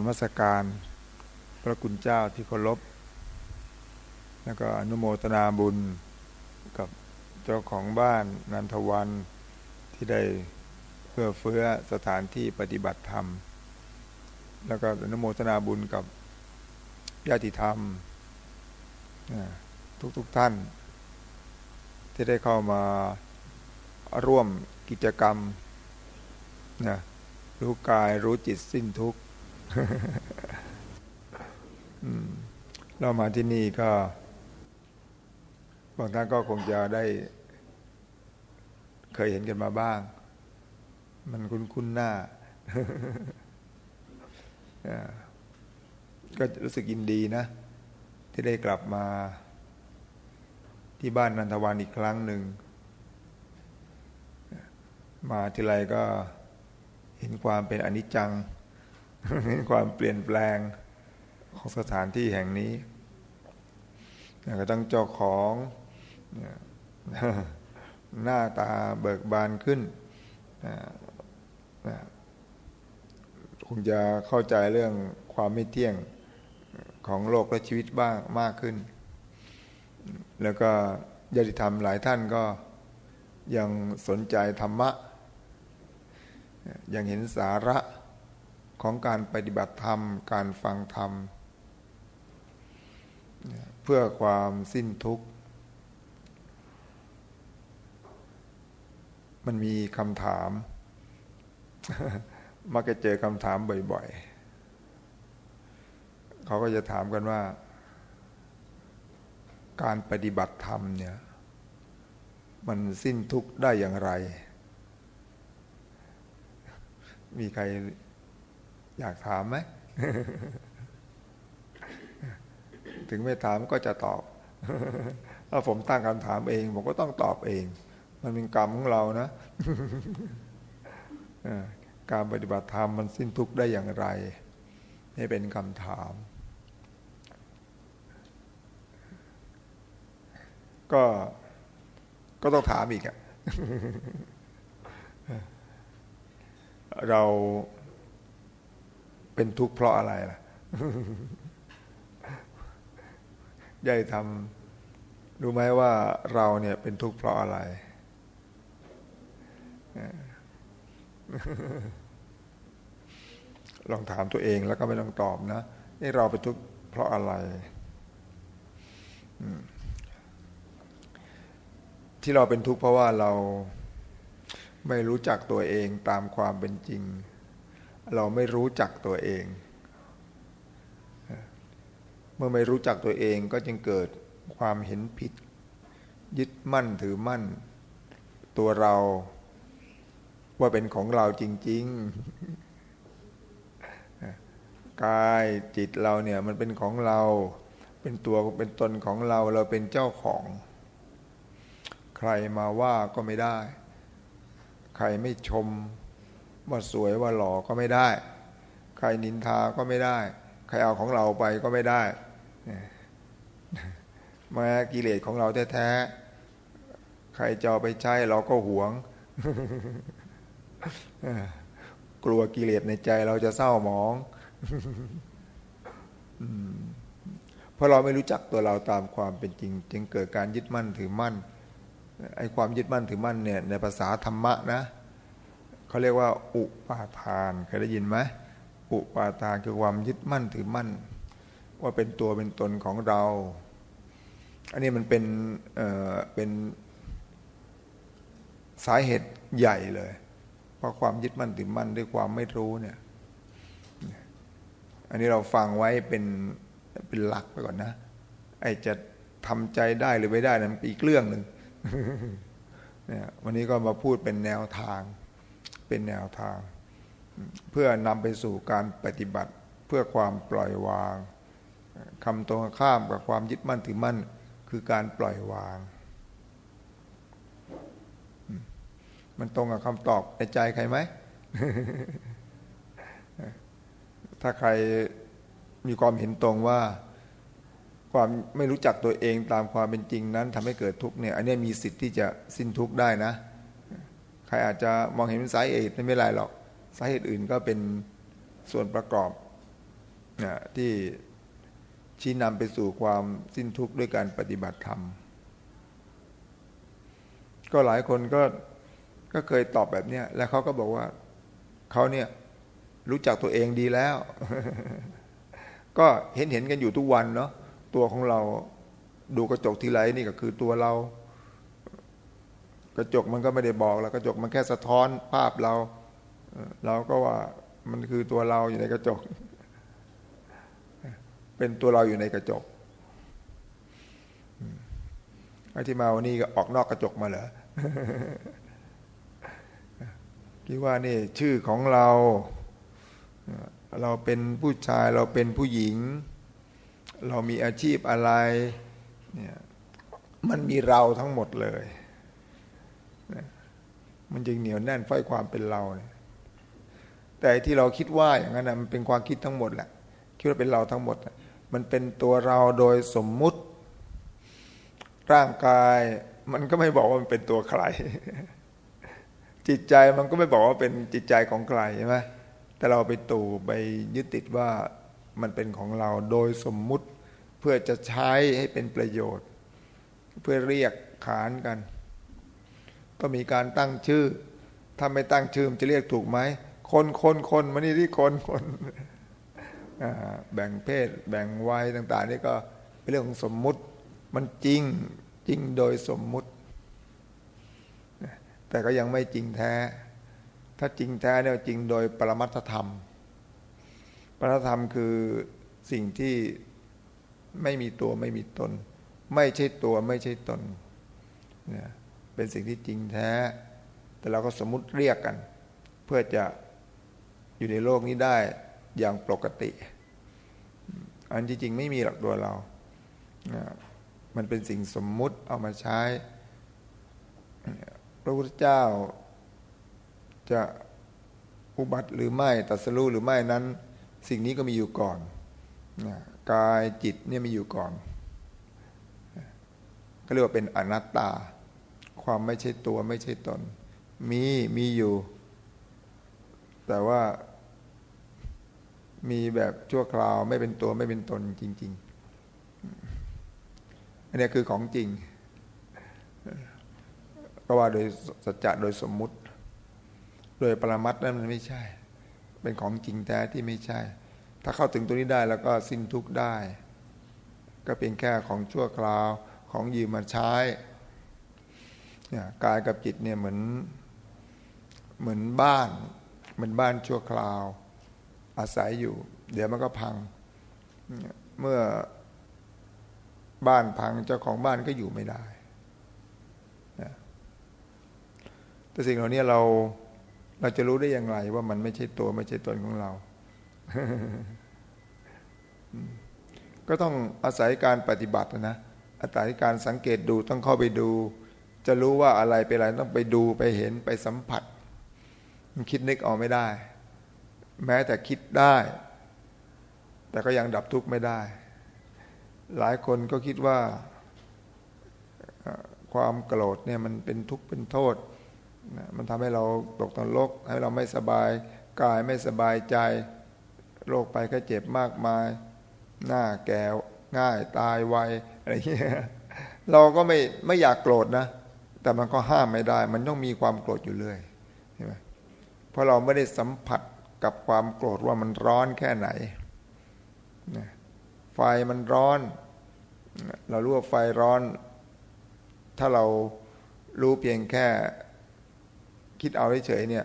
รมัสการ พระคุณเจ้าที่เคารพแล้วก็อนุโมทนาบุญกับเจ้าของบ้านนันทวันที่ได้เพื่อเฟื้อสถานที่ปฏิบัติธรรม แล้วก็อนุโมทนาบุญกับญาติธรรมทุกๆทท่าน ที่ได้เข้ามาร่วมกิจกรรมนะรู้กายรู้จิตสิ้นทุกข์ เรามาที่นี่ก็บางท่านก็คงจะได้ เคยเห็นกันมาบ้าง มันคุ้นๆหน้า ก็รู้สึกยินดีนะ ที่ได้กลับมา ที่บ้านนันทวานอีกครั้งหนึ่ง มาทีไรก็เห็นความเป็นอนิจจัง เห็นความเปลี่ยนแปลงของสถานที่แห่งนี้ก็ต้องเจ้าของหน้าตาเบิกบานขึ้นคงจะเข้าใจเรื่องความไม่เที่ยงของโลกและชีวิตบ้างมากขึ้น แล้วก็ญาติธรรมหลายท่านก็ยังสนใจธรรมะ ยังเห็นสาระ ของการปฏิบัติธรรม การฟังธรรม เพื่อความสิ้นทุกข์ มันมีคำถาม มักจะเจอคำถามบ่อยๆ เขาก็จะถามกันว่า การปฏิบัติธรรมเนี่ย มันสิ้นทุกข์ได้อย่างไร มีใคร อยากถามไหม ถึงไม่ถามก็จะตอบ ถ้าผมตั้งคำถามเอง ผมก็ต้องตอบเอง มันเป็นกรรมของเรานะ การปฏิบัติธรรมมันสิ้นทุกข์ได้อย่างไร นี่เป็นคำถาม ก็ก็ต้องถามอีกอะเรา เป็นทุกข์เพราะอะไรล่ะยายทำรู้ไหมว่าเราเนี่ยเป็นทุกข์เพราะอะไร ลองถามตัวเองแล้วก็ไม่ต้องตอบนะนี่เราเป็นทุกข์เพราะอะไรที่เราเป็นทุกข์เพราะว่าเราไม่รู้จักตัวเองตามความเป็นจริง เราไม่รู้จักตัวเอง เมื่อไม่รู้จักตัวเองก็จึงเกิดความเห็นผิด ยึดมั่นถือมั่น ตัวเราว่าเป็นของเราจริง ๆ กายจิตเราเนี่ยมันเป็นของเรา เป็นตัวเป็นตนของเราเราเป็นเจ้าของ ใครมาว่าก็ไม่ได้ ใครไม่ชม ว่าสวยว่าหล่อก็ไม่ได้ ใครนินทาก็ไม่ได้ ใครเอาของเราไปก็ไม่ได้มากิเลสของเราแท้ๆ ใครจะเอาไปใช้เราก็หวง กลัวกิเลสในใจเราจะเศร้าหมองเพราะเราไม่รู้จักตัวเราตามความเป็นจริง จึงเกิดการยึดมั่นถือมั่นไอ้ความยึดมั่นถือมั่นเนี่ยในภาษาธรรมะนะ เขาเรียกว่า อุปาทานเคยได้ยินไหมอุปาทานคือความยึดมั่นถือมั่น ว่าเป็นตัวเป็นตนของเรา อันนี้มันเป็นเอ่อเป็นสาเหตุใหญ่เลย เพราะความยึดมั่นถือมั่นด้วยความไม่รู้เนี่ย อันนี้เราฟังไว้เป็นเป็นหลักไปก่อนนะ ไอจะทำใจได้หรือไม่ได้นั้นอีกเรื่องหนึ่งเนี่ยวันนี้ก็มาพูดเป็นแนวทาง เป็นแนวทาง เพื่อนำไปสู่การปฏิบัติเพื่อความปล่อยวางคำตรงข้ามกับความยึดมั่นถือมั่นคือการปล่อยวาง มันตรงกับคำตอบในใจใครไหม ถ้าใครมีความเห็นตรงว่า ความไม่รู้จักตัวเองตามความเป็นจริงนั้นทำให้เกิดทุกข์เนี่ย อันนี้มีสิทธิ์ที่จะสิ้นทุกข์ได้นะ ใครอาจจะมองเห็นสาเหตุไม่เป็นไรหรอกสาเหตุอื่นก็เป็นส่วนประกอบที่ชี้นำไปสู่ความสิ้นทุกข์ด้วยการปฏิบัติธรรม ก็หลายคนก็ก็เคยตอบแบบนี้แล้วเขาก็บอกว่าเขาเนี่ยรู้จักตัวเองดีแล้ว ก็เห็นเห็นกันอยู่ทุกวันเนาะตัวของเราดูกระจกทีไรนี่ก็คือตัวเรา กระจกมันก็ไม่ได้บอกแล้วกระจกมันแค่สะท้อนภาพเรา เราก็ว่ามันคือตัวเราอยู่ในกระจก เป็นตัวเราอยู่ในกระจกไอ้ที่มาวันนี้ก็ออกนอกกระจกมาเหรอคิดว่านี่ชื่อของเรา เราเป็นผู้ชายเราเป็นผู้หญิง เรามีอาชีพอะไรเนี่ยมันมีเราทั้งหมดเลย มันจึงเหนียวแน่นไฟความเป็นเราเแต่ที่เราคิดว่าอย่างนั้นนะมันเป็นความคิดทั้งหมดแหละคิดว่าเป็นเราทั้งหมด มันเป็นตัวเราโดยสมมุติ ร่างกายมันก็ไม่บอกว่ามันเป็นตัวใคร จิตใจมันก็ไม่บอกว่าเป็นจิตใจของใครใช่ไหมแต่เราไปตู่ไปยึดติดว่ามันเป็นของเราโดยสมมุติเพื่อจะใช้ให้เป็นประโยชน์ เพื่อเรียกขานกัน ก็มีการตั้งชื่อถ้าไม่ตั้งชื่อจะเรียกถูกไหมคนคนคนมานี่ที่คนคนแบ่งเพศ แบ่งวัยต่าง ๆ นี่ก็เป็นเรื่องของสมมุติมันจริงจริงโดยสมมุติ แต่ก็ยังไม่จริงแท้ ถ้าจริงแท้เนี่ยจริงโดยปรมัตธรรม ปรมัตธรรมคือสิ่งที่ไม่มีตัวไม่มีตน ไม่ใช่ตัวไม่ใช่ตนเนี่ย เป็นสิ่งที่จริงแท้ แต่เราก็สมมุติเรียกกัน เพื่อจะอยู่ในโลกนี้ได้อย่างปกติ อันที่จริงไม่มีหลักตัวเรา มันเป็นสิ่งสมมุติเอามาใช้ พระพุทธเจ้าจะอุบัติหรือไม่ตัสรู้หรือไม่นั้น สิ่งนี้ก็มีอยู่ก่อน กายจิตเนี่ยมีอยู่ก่อนก็เรียกว่าเป็นอนัตตา ความไม่ใช่ตัวไม่ใช่ตน มีมีอยู่ แต่ว่ามีแบบชั่วคราวไม่เป็นตัวไม่เป็นตนจริง ๆ อันนี้คือของจริงก็ว่าโดยสัจจะโดยสมมุติ โดยปรมัตนั้นมันไม่ใช่ เป็นของจริงแท้ที่ไม่ใช่ ถ้าเข้าถึงตัวนี้ได้แล้วก็สิ้นทุกข์ได้ ก็เป็นแค่ของชั่วคราวของยืมมาใช้ เนี่ยกายกับจิตเนี่ยเหมือนเหมือนบ้าน เหมือนบ้านชั่วคราว อาศัยอยู่ เดี๋ยวมันก็พัง เมื่อบ้านพังเจ้าของบ้านก็อยู่ไม่ได้แต่สิ่งเหล่านี้เราเราจะรู้ได้อย่างไร ว่ามันไม่ใช่ตัวไม่ใช่ตนของเรา ก็ต้องอาศัยการปฏิบัตินะอาศัยการสังเกตดูต้องเข้าไปดู จะรู้ว่าอะไรเป็นอะไรต้องไปดูไปเห็นไปสัมผัส มันคิดนึกออกไม่ได้ แม้แต่คิดได้ แต่ก็ยังดับทุกข์ไม่ได้ หลายคนก็คิดว่าความโกรธเนี่ยมันเป็นทุกข์เป็นโทษ มันทำให้เราตกตนลกให้เราไม่สบายกายไม่สบายใจโรคไปก็เจ็บมากมาย หน้าแก่ง่ายตายไวอะไรเงี้ยเราก็ไม่ไม่อยากโกรธนะ แต่มันก็ห้ามไม่ได้ มันต้องมีความโกรธอยู่เรื่อยใช่ไหมเพราะเราไม่ได้สัมผัสกับความโกรธว่ามันร้อนแค่ไหนไฟมันร้อน เรารู้ว่าไฟร้อน ถ้าเรารู้เพียงแค่ คิดเอาเฉยเนี่ย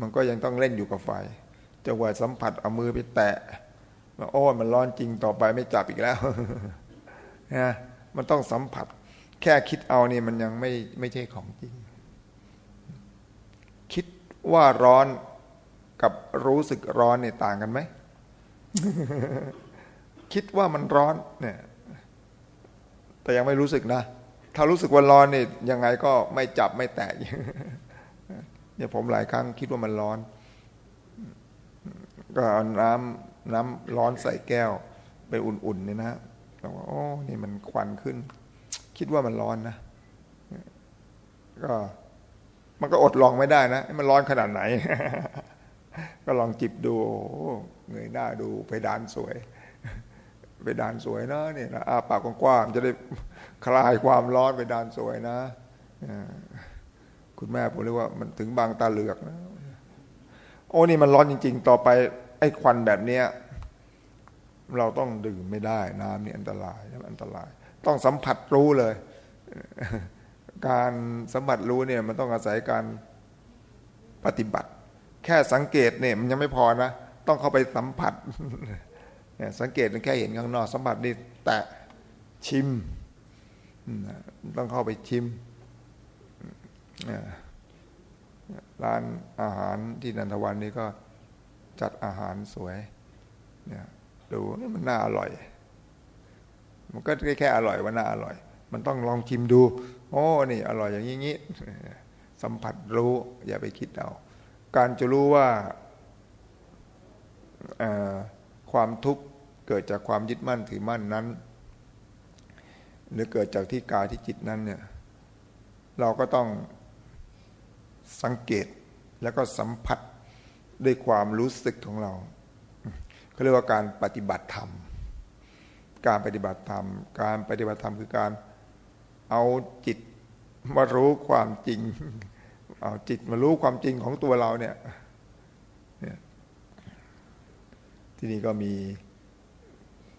มันก็ยังต้องเล่นอยู่กับไฟจะว่าสัมผัสเอามือไปแตะโอ้มันร้อนจริงต่อไปไม่จับอีกแล้วนะมันต้องสัมผัส แค่คิดเอานี่มันยังไม่ไม่ใช่ของจริง คิดว่าร้อนกับรู้สึกร้อนเนี่ยต่างกันไหม คิดว่ามันร้อนเนี่ย แต่ยังไม่รู้สึกนะ ถ้ารู้สึกว่าร้อนเนี่ยยังไงก็ไม่จับไม่แตะเนี่ยผมหลายครั้งคิดว่ามันร้อน ก็เอาน้ำน้ำร้อนใส่แก้ว ไปอุ่นๆเนี่ยนะบอกว่าโอ้นี่มันควันขึ้น คิดว่ามันร้อนนะก็มันก็อดลองไม่ได้นะมันร้อนขนาดไหน ก็ลองจิบดูเงยหน้าดูไปดานสวยไปดานสวยนะเนี่ยนะอาปากกว้างๆจะได้คลายความร้อนไปดานสวยนะคุณแม่ผมเรียกว่ามันถึงบางตาเหลือกนะโอ้นี่มันร้อนจริง ๆ ต่อไปไอ้ควันแบบเนี้ยเราต้องดื่มไม่ได้ น้ำนี่อันตรายอันตราย ต้องสัมผัสรู้เลย การสัมผัสรู้เนี่ยมันต้องอาศัยการปฏิบัติ แค่สังเกตเนี่ยมันยังไม่พอนะ ต้องเข้าไปสัมผัส สังเกตมันแค่เห็นข้างนอก สัมผัสนี่แตะชิม ต้องเข้าไปชิมร้านอาหารที่นันทวันนี้ก็จัดอาหารสวยเนี่ยดูมันน่าอร่อย มันก็แค่อร่อยว่าน่าอร่อย มันต้องลองชิมดู โอ้นี่ อร่อยอย่างนี้สัมผัสรู้อย่าไปคิดเอา การจะรู้ว่าความทุกข์เกิดจากความยึดมั่นถือมั่นนั้น หรือเกิดจากที่กายที่จิตนั้นเนี่ยเราก็ต้องสังเกตแล้วก็สัมผัสด้วยความรู้สึกของเราเขาเรียกว่าการปฏิบัติธรรม การปฏิบัติธรรม การปฏิบัติธรรมคือการเอาจิตมารู้ความจริง เอาจิตมารู้ความจริงของตัวเราเนี่ย ที่นี่ก็มี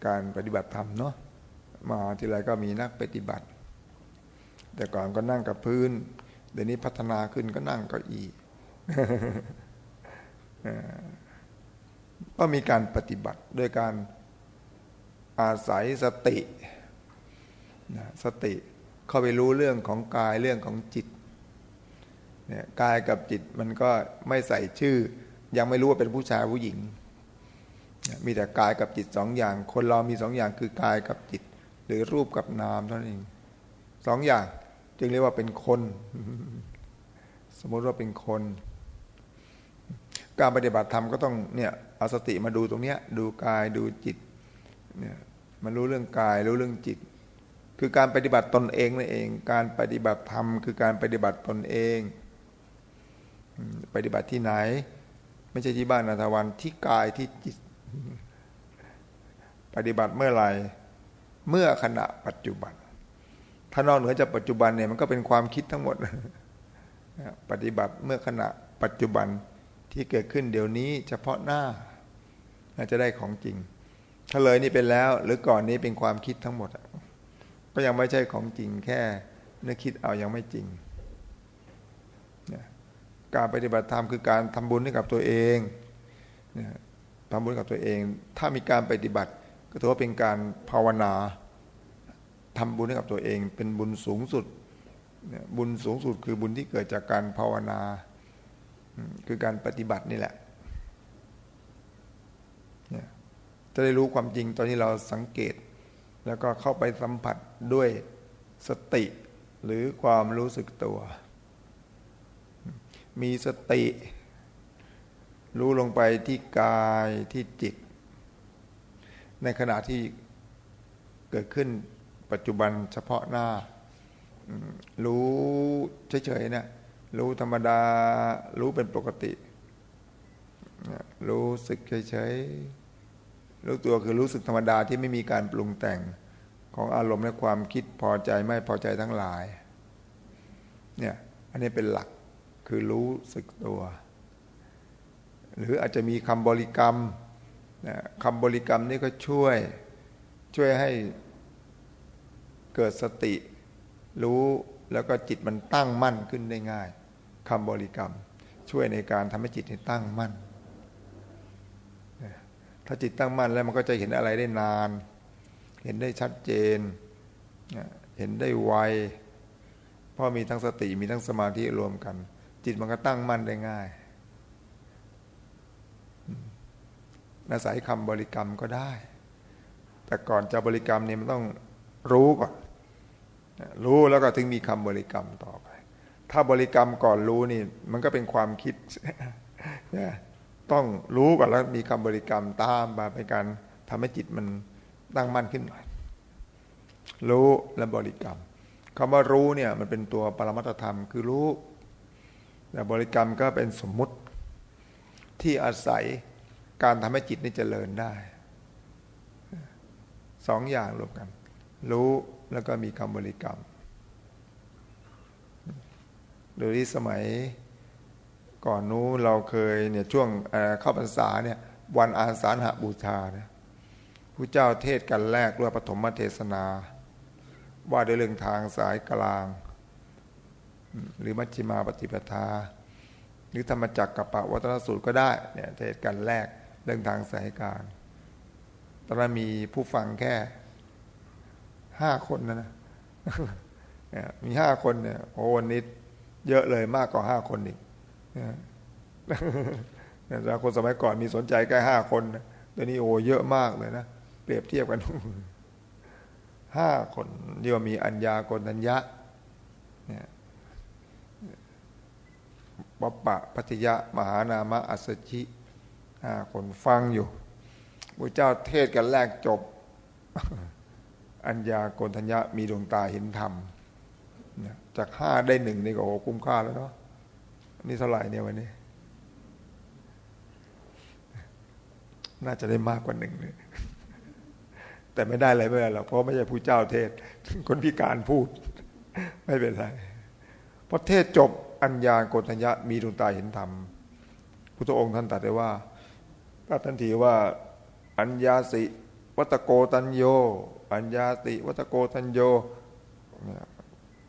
การปฏิบัติธรรมเนาะ มาที่ไรก็มีนักปฏิบัติ แต่ก่อนก็นั่งกับพื้น เดี๋ยวนี้พัฒนาขึ้นก็นั่งเก้าอี้ก็มีการปฏิบัติด้วยการ อาศัยสติสติเข้าไปรู้เรื่องของกายเรื่องของจิตเนี่ยกายกับจิตมันก็ไม่ใส่ชื่อ ยังไม่รู้ว่าเป็นผู้ชายผู้หญิง มีแต่กายกับจิตสองอย่าง คนเรามีสองอย่างคือกายกับจิต หรือรูปกับนามเท่านั้นเองสองอย่างจึงเรียกว่าเป็นคน สมมติว่าเป็นคน การปฏิบัติธรรมก็ต้องเนี่ยเอาสติมาดูตรงเนี้ยดูกายดูจิต เนี่ยมันรู้เรื่องกายรู้เรื่องจิต คือการปฏิบัติตนเองนั่นเอง การปฏิบัติธรรมคือการปฏิบัติตนเอง ปฏิบัติที่ไหน ไม่ใช่ที่บ้านนาทวันที่กายที่จิต ปฏิบัติเมื่อไหร่เมื่อขณะปัจจุบัน ถ้านอกเหนือจากปัจจุบันเนี่ยมันก็เป็นความคิดทั้งหมด ปฏิบัติเมื่อขณะปัจจุบันที่เกิดขึ้นเดี๋ยวนี้เฉพาะหน้าอาจะได้ของจริง ถ้าเลยนี่เป็นแล้ว หรือก่อนนี้เป็นความคิดทั้งหมด ก็ยังไม่ใช่ของจริงแค่นึกคิดเอายังไม่จริง การปฏิบัติธรรมคือการทำบุญให้กับตัวเองทำบุญกับตัวเอง ถ้ามีการปฏิบัติ ก็ถือว่าเป็นการภาวนาทำบุญให้กับตัวเอง เป็นบุญสูงสุด บุญสูงสุดคือบุญที่เกิดจากการภาวนา คือการปฏิบัตินี่แหละเนี่ย จะได้รู้ความจริงตอนที่เราสังเกต แล้วก็เข้าไปสัมผัสด้วยสติหรือความรู้สึกตัว มีสติ รู้ลงไปที่กายที่จิต ในขณะที่เกิดขึ้นปัจจุบันเฉพาะหน้า รู้เฉยๆนะรู้ธรรมดา รู้เป็นปกติ รู้สึกเฉยๆ รู้ตัวคือรู้สึกธรรมดาที่ไม่มีการปรุงแต่งของอารมณ์และความคิดพอใจไม่พอใจทั้งหลาย เนี่ยอันนี้เป็นหลักคือรู้สึกตัว หรืออาจจะมีคำบริกรรมคำบริกรรมนี่ก็ช่วยช่วยให้เกิดสติ รู้แล้วก็จิตมันตั้งมั่นขึ้นได้ง่ายคำบริกรรม ช่วยในการทำให้จิตให้ตั้งมั่น ถ้าจิตตั้งมั่นแล้วมันก็จะเห็นอะไรได้นาน เห็นได้ชัดเจน เห็นได้ไวเพราะมีทั้งสติมีทั้งสมาธิรวมกัน จิตมันก็ตั้งมั่นได้ง่ายอาศัยคำบริกรรมก็ได้ แต่ก่อนจะบริกรรมเนี่ยมันต้องรู้ก่อน รู้แล้วก็ถึงมีคำบริกรรมต่อไป ถ้าบริกรรมก่อนรู้นี่ มันก็เป็นความคิด ต้องรู้ก่อนแล้วมีคำบริกรรมตามมาเป็นการทำให้จิตมันตั้งมั่นขึ้นหน่อย รู้และบริกรรมคำว่ารู้เนี่ยมันเป็นตัวปรมัตธรรมคือรู้ แต่บริกรรมก็เป็นสมมุติที่อาศัยการทำให้จิตนี่เจริญได้สองอย่างรวมกัน รู้แล้วก็มีคำบริกรรม โดยที่สมัย ก่อนนู้เราเคยเนี่ยช่วงเข้าพรรษาเนี่ยวันอาสาฬหบูชาเนี่ยผู้เจ้าเทศกันแรกเรื่องปฐมเทศนา ว่าด้วยเรื่องทางสายกลาง หรือมัชฌิมาปฏิปทา หรือธรรมจักรกับปวัตนสูตรก็ได้เนี่ยเทศกันแรกเรื่องทางสายกลางตอนนั้นมีผู้ฟังแค่ห้าคนนะนะมีห้าคนเนี่ยโอ้วันนี้เยอะเลยมากกว่าห้าคนอีก แต่คนสมัยก่อนมีสนใจแค่ห้าคนตอนนี้โอ้เยอะมากเลยนะเปรียบเทียบกันห้าคนเรียกว่ามีอัญญากนัญญะเนี่ยปปะพัทยะ มหานามะอัสชิห้าคนฟังอยู่พระเจ้าเทศกันแรกจบ อัญญากนัญญะมีดวงตาเห็นธรรมจากห้าได้หนึ่งนี่ก็โอ้คุ้มค่าแล้วเนาะ นี่เท่าไหร่เนี่ยวันนี้ น่าจะได้มากกว่าหนึ่งเลยแต่ไม่ได้อะไรไม่เป็นไรหรอกเพราะไม่ใช่ผู้เจ้าเทศ คนพิการพูด ไม่เป็นไรพอเทศจบอัญญาโกฏญญะมีดวงตาเห็นธรรมพุทธองค์ท่านตรัสได้ว่าก็ทันทีว่าอัญญาสิ วัตโกตัญโย อัญญาติ วัตโกตัญโย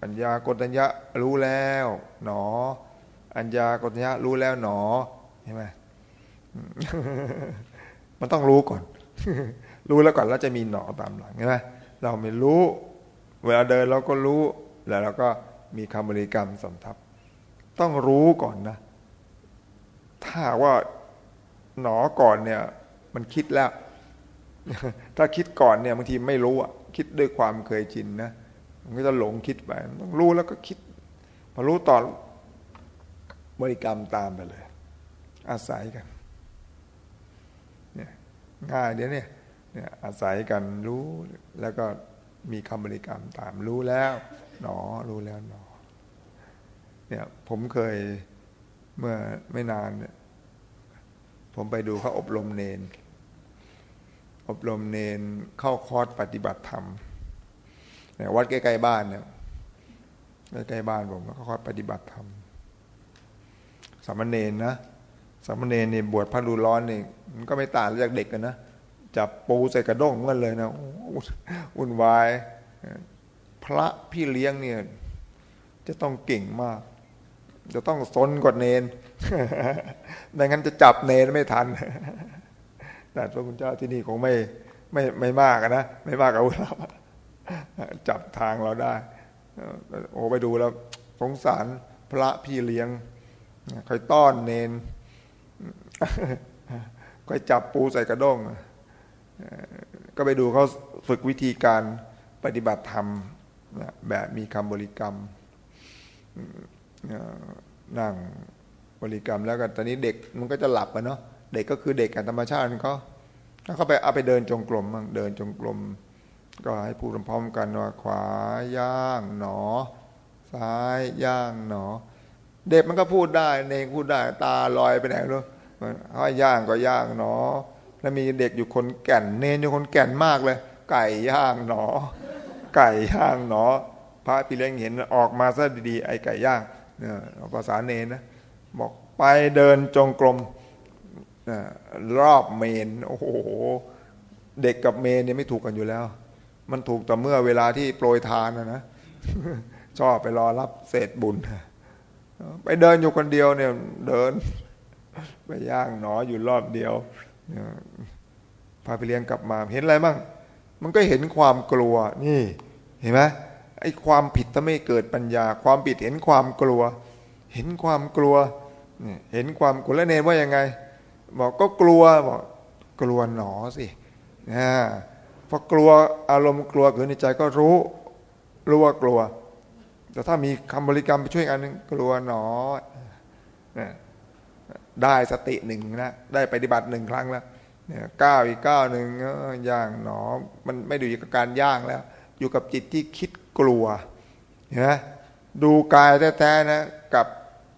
อัญญาโกตัญญะรู้แล้ว หนอ อัญญากฏญะรู้แล้วหนอใช่ไหมมันต้องรู้ก่อน รู้แล้วก่อนแล้วจะมีหนอตามหลังใช่ไหมเราไม่รู้ เวลาเดินเราก็รู้ แล้วเราก็มีคำบริกรรมสำทับ ต้องรู้ก่อนนะ ถ้าว่าหนอก่อนเนี่ย มันคิดแล้ว ถ้าคิดก่อนเนี่ยบางทีไม่รู้อะคิดด้วยความเคยชินนะมันก็จะหลงคิดไปต้องรู้แล้วก็คิด พอรู้ต่อ บริกรรมตามไปเลย อาศัยกันเนี่ยง่ายเดี๋ยวนี้เนี่ยอาศัยการรู้แล้วก็มีคำบริกรรมตามรู้แล้วหนอรู้แล้วหนอเนี่ยผมเคยเมื่อไม่นานเนี่ยผมไปดูเขาอบรมเณร อบรมเณรเข้าคอร์สปฏิบัติธรรมเนี่ยวัดใกล้ๆบ้านเนี่ยใกล้ๆบ้านผมก็คอร์สปฏิบัติธรรม สามเณรนะสามเณรนี่บวชพระดูร้อนนี่มันก็ไม่ต่างจากเด็กกันนะจับปูใส่กระด้งกันเลยนะวุ่นวาย พระพี่เลี้ยงเนี่ยจะต้องเก่งมาก จะต้องสนกว่าเนนไม่งั้นจะจับเนนไม่ทันแต่พระคุณเจ้าที่นี่คงไม่ไม่ไม่มากนะไม่มากกับเราจับทางเราได้โอ้ไปดูแล้วสงสารพระพี่เลี้ยง คอยต้อนเนนคอยจับปูใส่กระด้งก็ไปดูเขาฝึกวิธีการปฏิบัติธรรมแบบมีคำบริกรรมนั่งบริกรรมแล้วก็ตอนนี้เด็กมันก็จะหลับอะเนาะเด็กก็คือเด็กกันธรรมชาติเขาเขาไปเอาไปเดินจงกรมบ้างเดินจงกรมก็ให้พูดพร้อมกันว่าขวาย่างหนอ ซ้ายย่างหนอ เด็กมันก็พูดได้เนงพูดได้ ตาลอยไปไหนรู้เขาย่างก็ย่างเนาะแล้วมีเด็กอยู่คนแก่น เนนอยู่คนแก่นมากเลย ไก่ย่างหนอ ไก่ย่างหนอ พระพี่เลี้ยงเห็นออกมาซะดีๆไอ้ไก่ย่างเนี่ยภาษาเนนนะบอกไปเดินจงกรมรอบเมน โอ้โห เด็กกับเมนเนี่ยไม่ถูกกันอยู่แล้ว มันถูกแต่เมื่อเวลาที่โปรยทานนะนะชอบไปรอรับเศษบุญ ไปเดินอยู่คนเดียวเนี่ย เดิน ไปย่างหนออยู่รอบเดียวพาไปเลี้ยงกลับมาเห็นอะไรบ้างมันก็เห็นความกลัว นี่ เห็นไหมไอ้ความผิดถ้าไม่เกิดปัญญา ความผิดเห็นความกลัว เห็นความกลัวเห็นความกลัวแล้วเนรว่ายังไง บอกก็กลัวบอกกลัวหนอสินะพอกลัวอารมณ์กลัวเกิดในใจก็รู้รู้ว่ากลัว แต่ถ้ามีคำบริกรรมไปช่วยอันนึงกลัวหนอได้สติหนึ่งนะได้ปฏิบัติหนึ่งครั้งแล้วเนี่ยก้าวอีกก้าวหนึ่งย่างหนอ มันไม่ดูกับการย่างแล้ว อยู่กับจิตที่คิดกลัวเห็นไหมดูกายแท้ๆนะกับ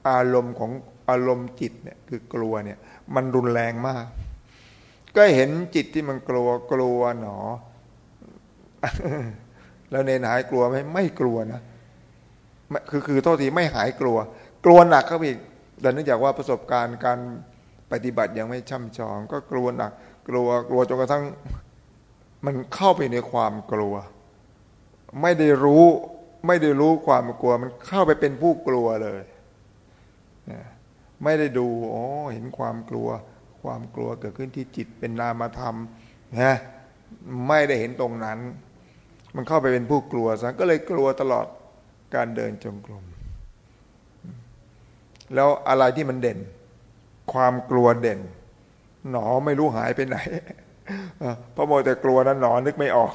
อารมณ์ของอารมณ์จิตเนี่ยคือกลัวเนี่ย มันรุนแรงมาก ก็เห็นจิตที่มันกลัวกลัวหนอ แล้วเนนหายกลัวไหมไม่กลัวนะ คือคือโทษทีไม่หายกลัว กลัวหนักก็อีกแต่เนื่องจากว่าประสบการณ์การปฏิบัติยังไม่ช่ำชอง ก็กลัวหนัก กลัวกลัวจนกระทั่งมันเข้าไปในความกลัว ไม่ได้รู้ไม่ได้รู้ความกลัว มันเข้าไปเป็นผู้กลัวเลย ไม่ได้ดูอ๋อเห็นความกลัว ความกลัวเกิดขึ้นที่จิตเป็นนามธรรมนะไม่ได้เห็นตรงนั้น มันเข้าไปเป็นผู้กลัวซะก็เลยกลัวตลอด การเดินจงกรม แล้วอะไรที่มันเด่น ความกลัวเด่น หนอไม่รู้หายไปไหนพระโมแต่กลัวนั้นหนอนึกไม่ออก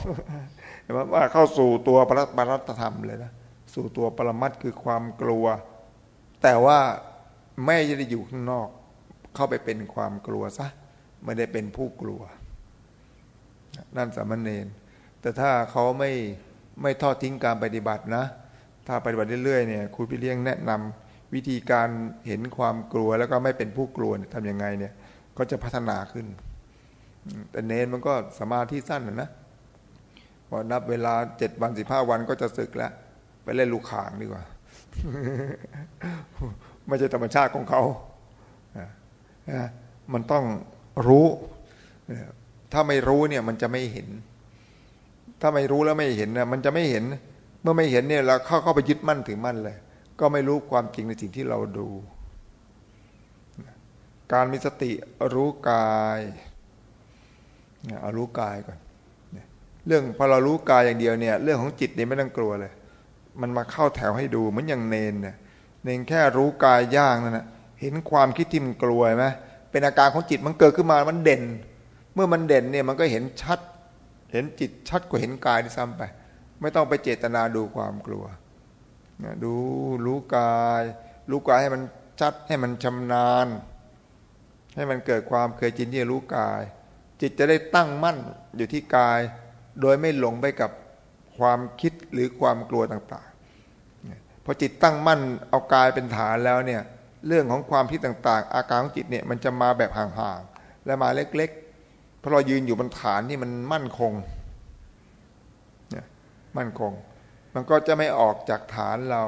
ว่าเข้าสู่ตัวปรัตธรรมเลยนะสู่ตัวปรมัตคือความกลัว แต่ว่าไม่ได้อยู่ข้างนอก เข้าไปเป็นความกลัวซะไม่ได้เป็นผู้กลัว นั่นสามเณรแต่ถ้าเขาไม่ไม่ทอดทิ้งการปฏิบัตินะ ถ้าปฏิบัติเรื่อยๆเนี่ยครูพี่เลี้ยงแนะนำวิธีการเห็นความกลัวแล้วก็ไม่เป็นผู้กลัวทำยังไงเนี่ย ก็จะพัฒนาขึ้น แต่เนนมันก็สมาธิสั้นนะพอนับเวลาเจ็ดวันสิบห้าวันก็จะศึกแล้วไปเล่นลูกข่างดีกว่า ไม่ใช่ธรรมชาติของเขามันต้องรู้ ถ้าไม่รู้เนี่ยมันจะไม่เห็น ถ้าไม่รู้แล้วไม่เห็นนะมันจะไม่เห็น เมื่อไม่เห็นเนี่ยเราเข้าเข้าไปยึดมั่นถึงมั่นเลย ก็ไม่รู้ความจริงในสิ่งที่เราดู การมีสติรู้กายเอารู้กายก่อนเรื่องพอเรารู้กายอย่างเดียวเนี่ย เรื่องของจิตเนี่ยไม่ต้องกลัวเลย มันมาเข้าแถวให้ดูเหมือนอย่างเนนเนี่ยเนนแค่รู้กายย่างนั่นนะเห็นความคิดที่มันกลัวไหมเป็นอาการของจิตมันเกิดขึ้นมามันเด่น เมื่อมันเด่นเนี่ยมันก็เห็นชัด เห็นจิตชัดกว่าเห็นกายที่ซ้ำไป ไม่ต้องไปเจตนาดูความกลัวดูรู้กาย รู้กายให้มันชัดให้มันชำนาญ ให้มันเกิดความเคยจินที่จะรู้กาย จิตจะได้ตั้งมั่นอยู่ที่กาย โดยไม่หลงไปกับความคิดหรือความกลัวต่างๆพอจิตตั้งมั่นเอากายเป็นฐานแล้วเนี่ยเรื่องของความคิดต่างๆ อาการของจิตเนี่ยมันจะมาแบบห่างๆและมาเล็กๆ เพราะเรายืนอยู่บนฐานที่มันมั่นคง มั่นคง มันก็จะไม่ออกจากฐานเรา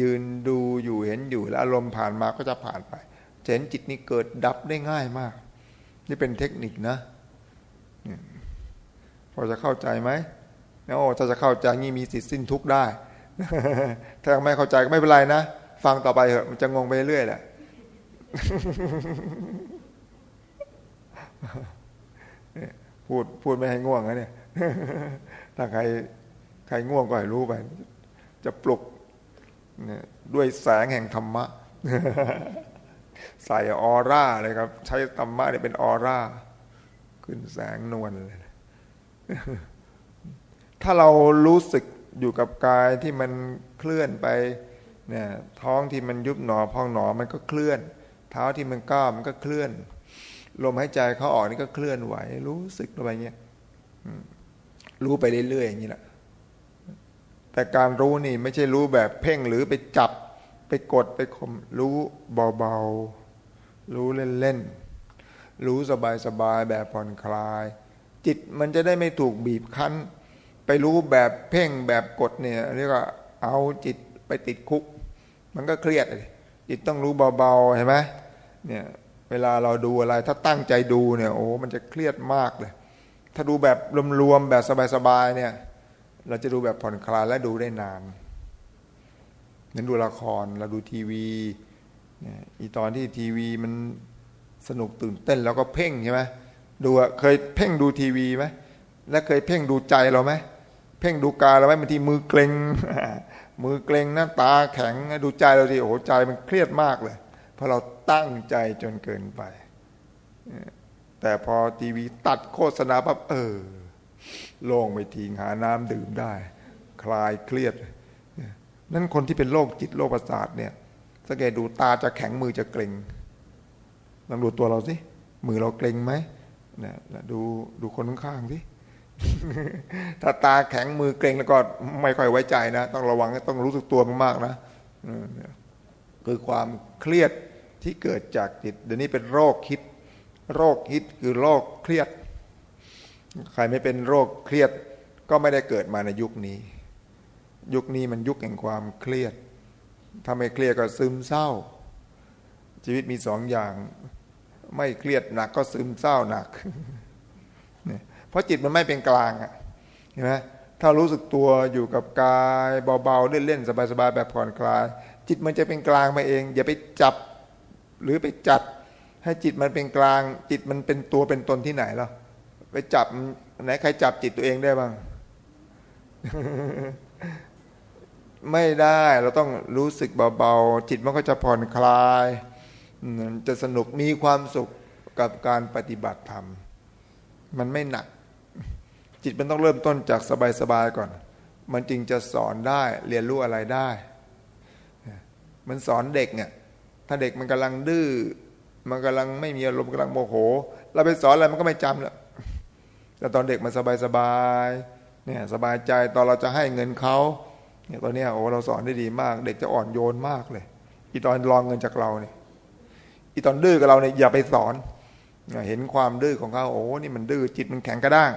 ยืนดูอยู่เห็นอยู่แล้วอารมณ์ผ่านมาก็จะผ่านไปเห็นจิตนี้เกิดดับได้ง่ายมาก นี่เป็นเทคนิคนะพอจะเข้าใจไหมโอ้ถ้าจะเข้าใจนี่มีสิทธิ์สิ้นทุกได้ ถ้าไม่เข้าใจก็ไม่เป็นไรนะ ฟังต่อไปเถอะมันจะงงไปเรื่อยแหละพูดพูดไม่ให้ง่วงนะเนี่ย ถ้าใครใครง่วงก็ให้รู้ไป จะปลุกด้วยแสงแห่งธรรมะ ใส่ออร่าเลยครับ ใช้ธรรมะเนี่ยเป็นออร่า ขึ้นแสงนวลเลยถ้าเรารู้สึกอยู่กับกายที่มันเคลื่อนไปเนี่ยท้องที่มันยุบหนอพองหนอมันก็เคลื่อน เท้าที่มันก้าวมันก็เคลื่อน ลมหายใจเขาออกนี่ก็เคลื่อนไหว รู้สึกอะไปเงี้ย รู้ไปเรื่อยๆอย่างนี้แหละแต่การรู้นี่ไม่ใช่รู้แบบเพ่งหรือไปจับไปกดไปข่มรู้เบาๆ รู้เล่นๆ รู้สบายๆ แบบผ่อนคลาย จิตมันจะได้ไม่ถูกบีบคั้น ไปรู้แบบเพ่งแบบกดเนี่ยเรียกว่าเอาจิตไปติดคุก มันก็เครียดเลยจิตต้องรู้เบาๆเห็นไหมเนี่ยเวลาเราดูอะไรถ้าตั้งใจดูเนี่ยโอ้มันจะเครียดมากเลย ถ้าดูแบบรวมๆแบบสบายๆเนี่ย เราจะดูแบบผ่อนคลายและดูได้นานเหมือนดูละครเราดูทีวีอีตอนที่ทีวีมันสนุกตื่นเต้นแล้วก็เพ่งใช่ไหมดูเคยเพ่งดูทีวีไหมและเคยเพ่งดูใจเราไหมเพ่งดูกายเราไหมบางทีมือเกรงมือเกร็งหน้าตาแข็งดูใจเราทีโอ้โหใจมันเครียดมากเลยเพราะเราตั้งใจจนเกินไป แต่พอทีวีตัดโฆษณาปั๊บเออ โล่งไปทีหาน้ำดื่มได้ คลายเครียด นั่นคนที่เป็นโรคจิตโรคประสาทเนี่ยสังเกตดูตาจะแข็งมือจะเกร็งลองดูตัวเราสิ มือเราเกร็งไหมนะดูดูคนข้างๆสิถ้าตาแข็งมือเกร็งแล้วก็ไม่ค่อยไว้ใจนะ ต้องระวังต้องรู้สึกตัวมากๆนะคือความเครียดที่เกิดจากจิตเดี๋ยวนี้เป็นโรคคิด โรคคิดคือโรคเครียด ใครไม่เป็นโรคเครียดก็ไม่ได้เกิดมาในยุคนี้ ยุคนี้มันยุคแห่งความเครียดถ้าไม่เครียดก็ซึมเศร้า ชีวิตมีสองอย่าง ไม่เครียดหนักก็ซึมเศร้าหนักเพราะจิตมันไม่เป็นกลางอะเห็นไหมถ้ารู้สึกตัวอยู่กับกายเบาๆเล่นๆสบายๆแบบผ่อนคลาย จิตมันจะเป็นกลางมาเอง อย่าไปจับหรือไปจัด ให้จิตมันเป็นกลาง จิตมันเป็นตัวเป็นตนที่ไหนหรอไปจับไหนใครจับจิตตัวเองได้บ้าง ไม่ได้เราต้องรู้สึกเบาๆ จิตมันก็จะผ่อนคลาย จะสนุกมีความสุขกับการปฏิบัติธรรม มันไม่หนัก จิตมันต้องเริ่มต้นจากสบายๆก่อน มันจึงจะสอนได้เรียนรู้อะไรได้ มันสอนเด็กเนี่ยถ้าเด็กมันกำลังดื้อ มันกำลังไม่มีอารมณ์กำลังโมโห เราไปสอนอะไรมันก็ไม่จำแล้วแต่ตอนเด็กมันสบายๆเนี่ยสบายใจตอนเราจะให้เงินเขาเนี่ยตอนนี้โอ้เราสอนได้ดีมาก เด็กจะอ่อนโยนมากเลย อีตอนรองเงินจากเราเนี่ยอีตอนดื้อกับเราเนี่ยอย่าไปสอนเห็นความดื้อของเขาโอ้นี่มันดื้อจิตมันแข็งกระด้าง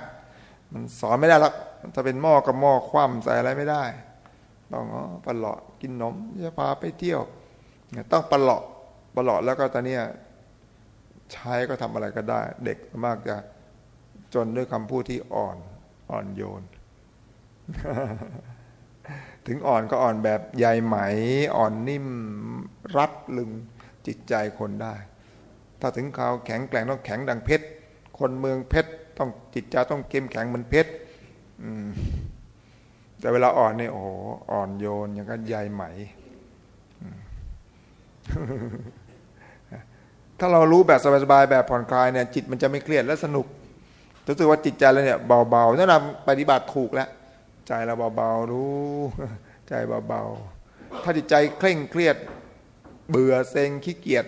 มันสอนไม่ได้หรอกถ้าเป็นหม้อกับหม้อคว่ำใส่อะไรไม่ได้ ต้องอ๋อปลาะกินนมจะพาไปเที่ยว ต้องปลาะปลาะแล้วก็ตอนนี้ ใช้ก็ทำอะไรก็ได้ เด็กมากจะจนด้วยคำพูดที่อ่อนอ่อนโยน ถึงอ่อนก็อ่อนแบบใยไหม อ่อนนิ่มรัดลึงจิตใจคนได้ ถ้าถึงข่าวแข็งแกร่งต้องแข็งดังเพชร คนเมืองเพชรต้องจิตใจต้องเข้มแข็งเหมือนเพชรแต่เวลาอ่อนเนี่ยโอ้โหอ่อนโยนอย่างกับใยไหม ถ้าเรารู้แบบสบายๆแบบผ่อนคลายเนี่ยจิตมันจะไม่เครียดและสนุกรู้สึกว่าจิตใจเราเนี่ยเบาๆนั่นเราปฏิบัติถูกแล้วใจเราเบาๆรู้ใจเบาๆถ้าจิตใจเคร่งเครียด เบื่อเซ็งขี้เกียจ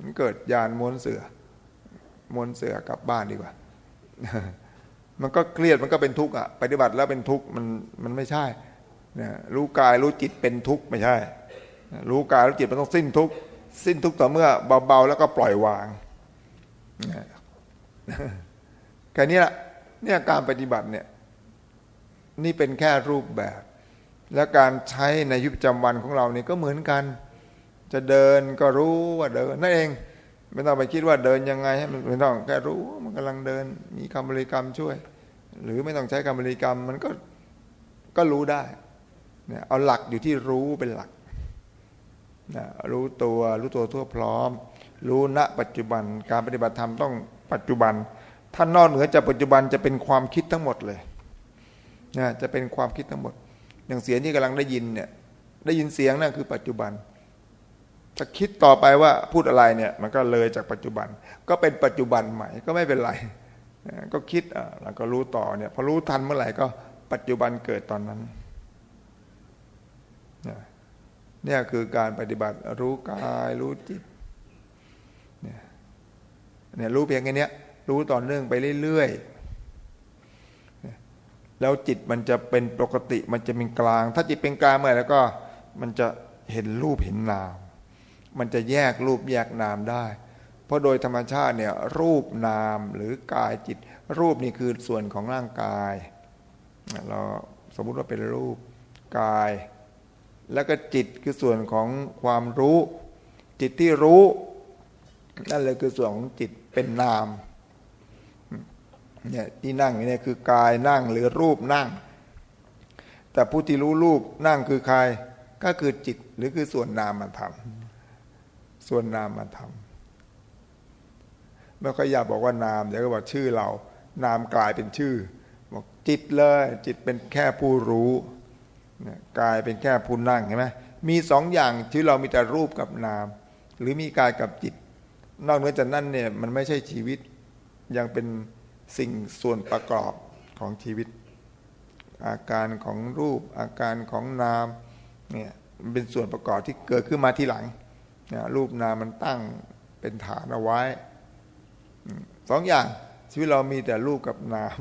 มันเกิดยานม้วนเสือม้วนเสือกลับบ้านดีกว่า มันก็เครียดมันก็เป็นทุกข์อะปฏิบัติแล้วเป็นทุกข์มันมันไม่ใช่นรู้กายรู้จิตเป็นทุกข์ไม่ใช่ รู้กายรู้จิตมันต้องสิ้นทุกข์ สิ้นทุกข์ต่อเมื่อเบาๆแล้วก็ปล่อยวางแค่นี้แหละเนี่ยการปฏิบัติเนี่ยนี่เป็นแค่รูปแบบ และการใช้ในยุคประจำวันของเรานี่ก็เหมือนกัน จะเดินก็รู้ว่าเดินนั่นเอง ไม่ต้องไปคิดว่าเดินยังไงให้มันไม่ต้องแค่รู้มันกำลังเดิน มีคำบริกรรมช่วย หรือไม่ต้องใช้คำบริกรรมมันก็ก็รู้ได้เนี่ยเอาหลักอยู่ที่รู้เป็นหลัก นะรู้ตัวรู้ตัวทั่วพร้อม รู้ณปัจจุบันการปฏิบัติธรรมต้องปัจจุบันท่านนอกเหนือจากปัจจุบันจะเป็นความคิดทั้งหมดเลยนะจะเป็นความคิดทั้งหมด อย่างเสียงที่กำลังได้ยินเนี่ยได้ยินเสียงนั่นคือปัจจุบันจะคิดต่อไปว่าพูดอะไรเนี่ยมันก็เลยจากปัจจุบัน ก็เป็นปัจจุบันใหม่ก็ไม่เป็นไรก็คิดอะแล้วก็รู้ต่อเนี่ยพอรู้ทันเมื่อไหร่ก็ปัจจุบันเกิดตอนนั้น เนี่ยคือการปฏิบัติรู้กายรู้จิตเนี่ยรู้เพียงแค่นี้รู้ต่อเนื่องไปเรื่อยๆแล้วจิตมันจะเป็นปกติมันจะเป็นกลาง ถ้าจิตเป็นกลางเมื่อแล้วก็มันจะเห็นรูปเห็นนาม มันจะแยกรูปแยกนามได้ เพราะโดยธรรมชาติเนี่ยรูปนามหรือกายจิต รูปนี่คือส่วนของร่างกายเราสมมุติว่าเป็นรูปกาย แล้วก็จิตคือส่วนของความรู้ จิตที่รู้ นั่นเลยคือส่วนของจิตเป็นนามเนี่ยที่นั่งนี่คือกายนั่งหรือรูปนั่ง แต่ผู้ที่รู้รูปนั่งคือใครก็คือจิตหรือคือส่วนนามธรรมส่วนนามธรรมไม่ค่อยอยากบอกว่านามเดี๋ยวก็บอกชื่อเรา นามกลายเป็นชื่อ บอกจิตเลย จิตเป็นแค่ผู้รู้ กายเป็นแค่ผู้นั่งใช่ไหมมีสองอย่างที่เรามีแต่รูปกับนาม หรือมีกายกับจิต นอกเหนือจากนั้นเนี่ยมันไม่ใช่ชีวิตยังเป็นสิ่งส่วนประกอบของชีวิต อาการของรูปอาการของนามเนี่ยเป็นส่วนประกอบที่เกิดขึ้นมาทีหลังนี่ยรูปนามมันตั้งเป็นฐานเอาไว้สองอย่างชีวิตเรามีแต่รูปกับนาม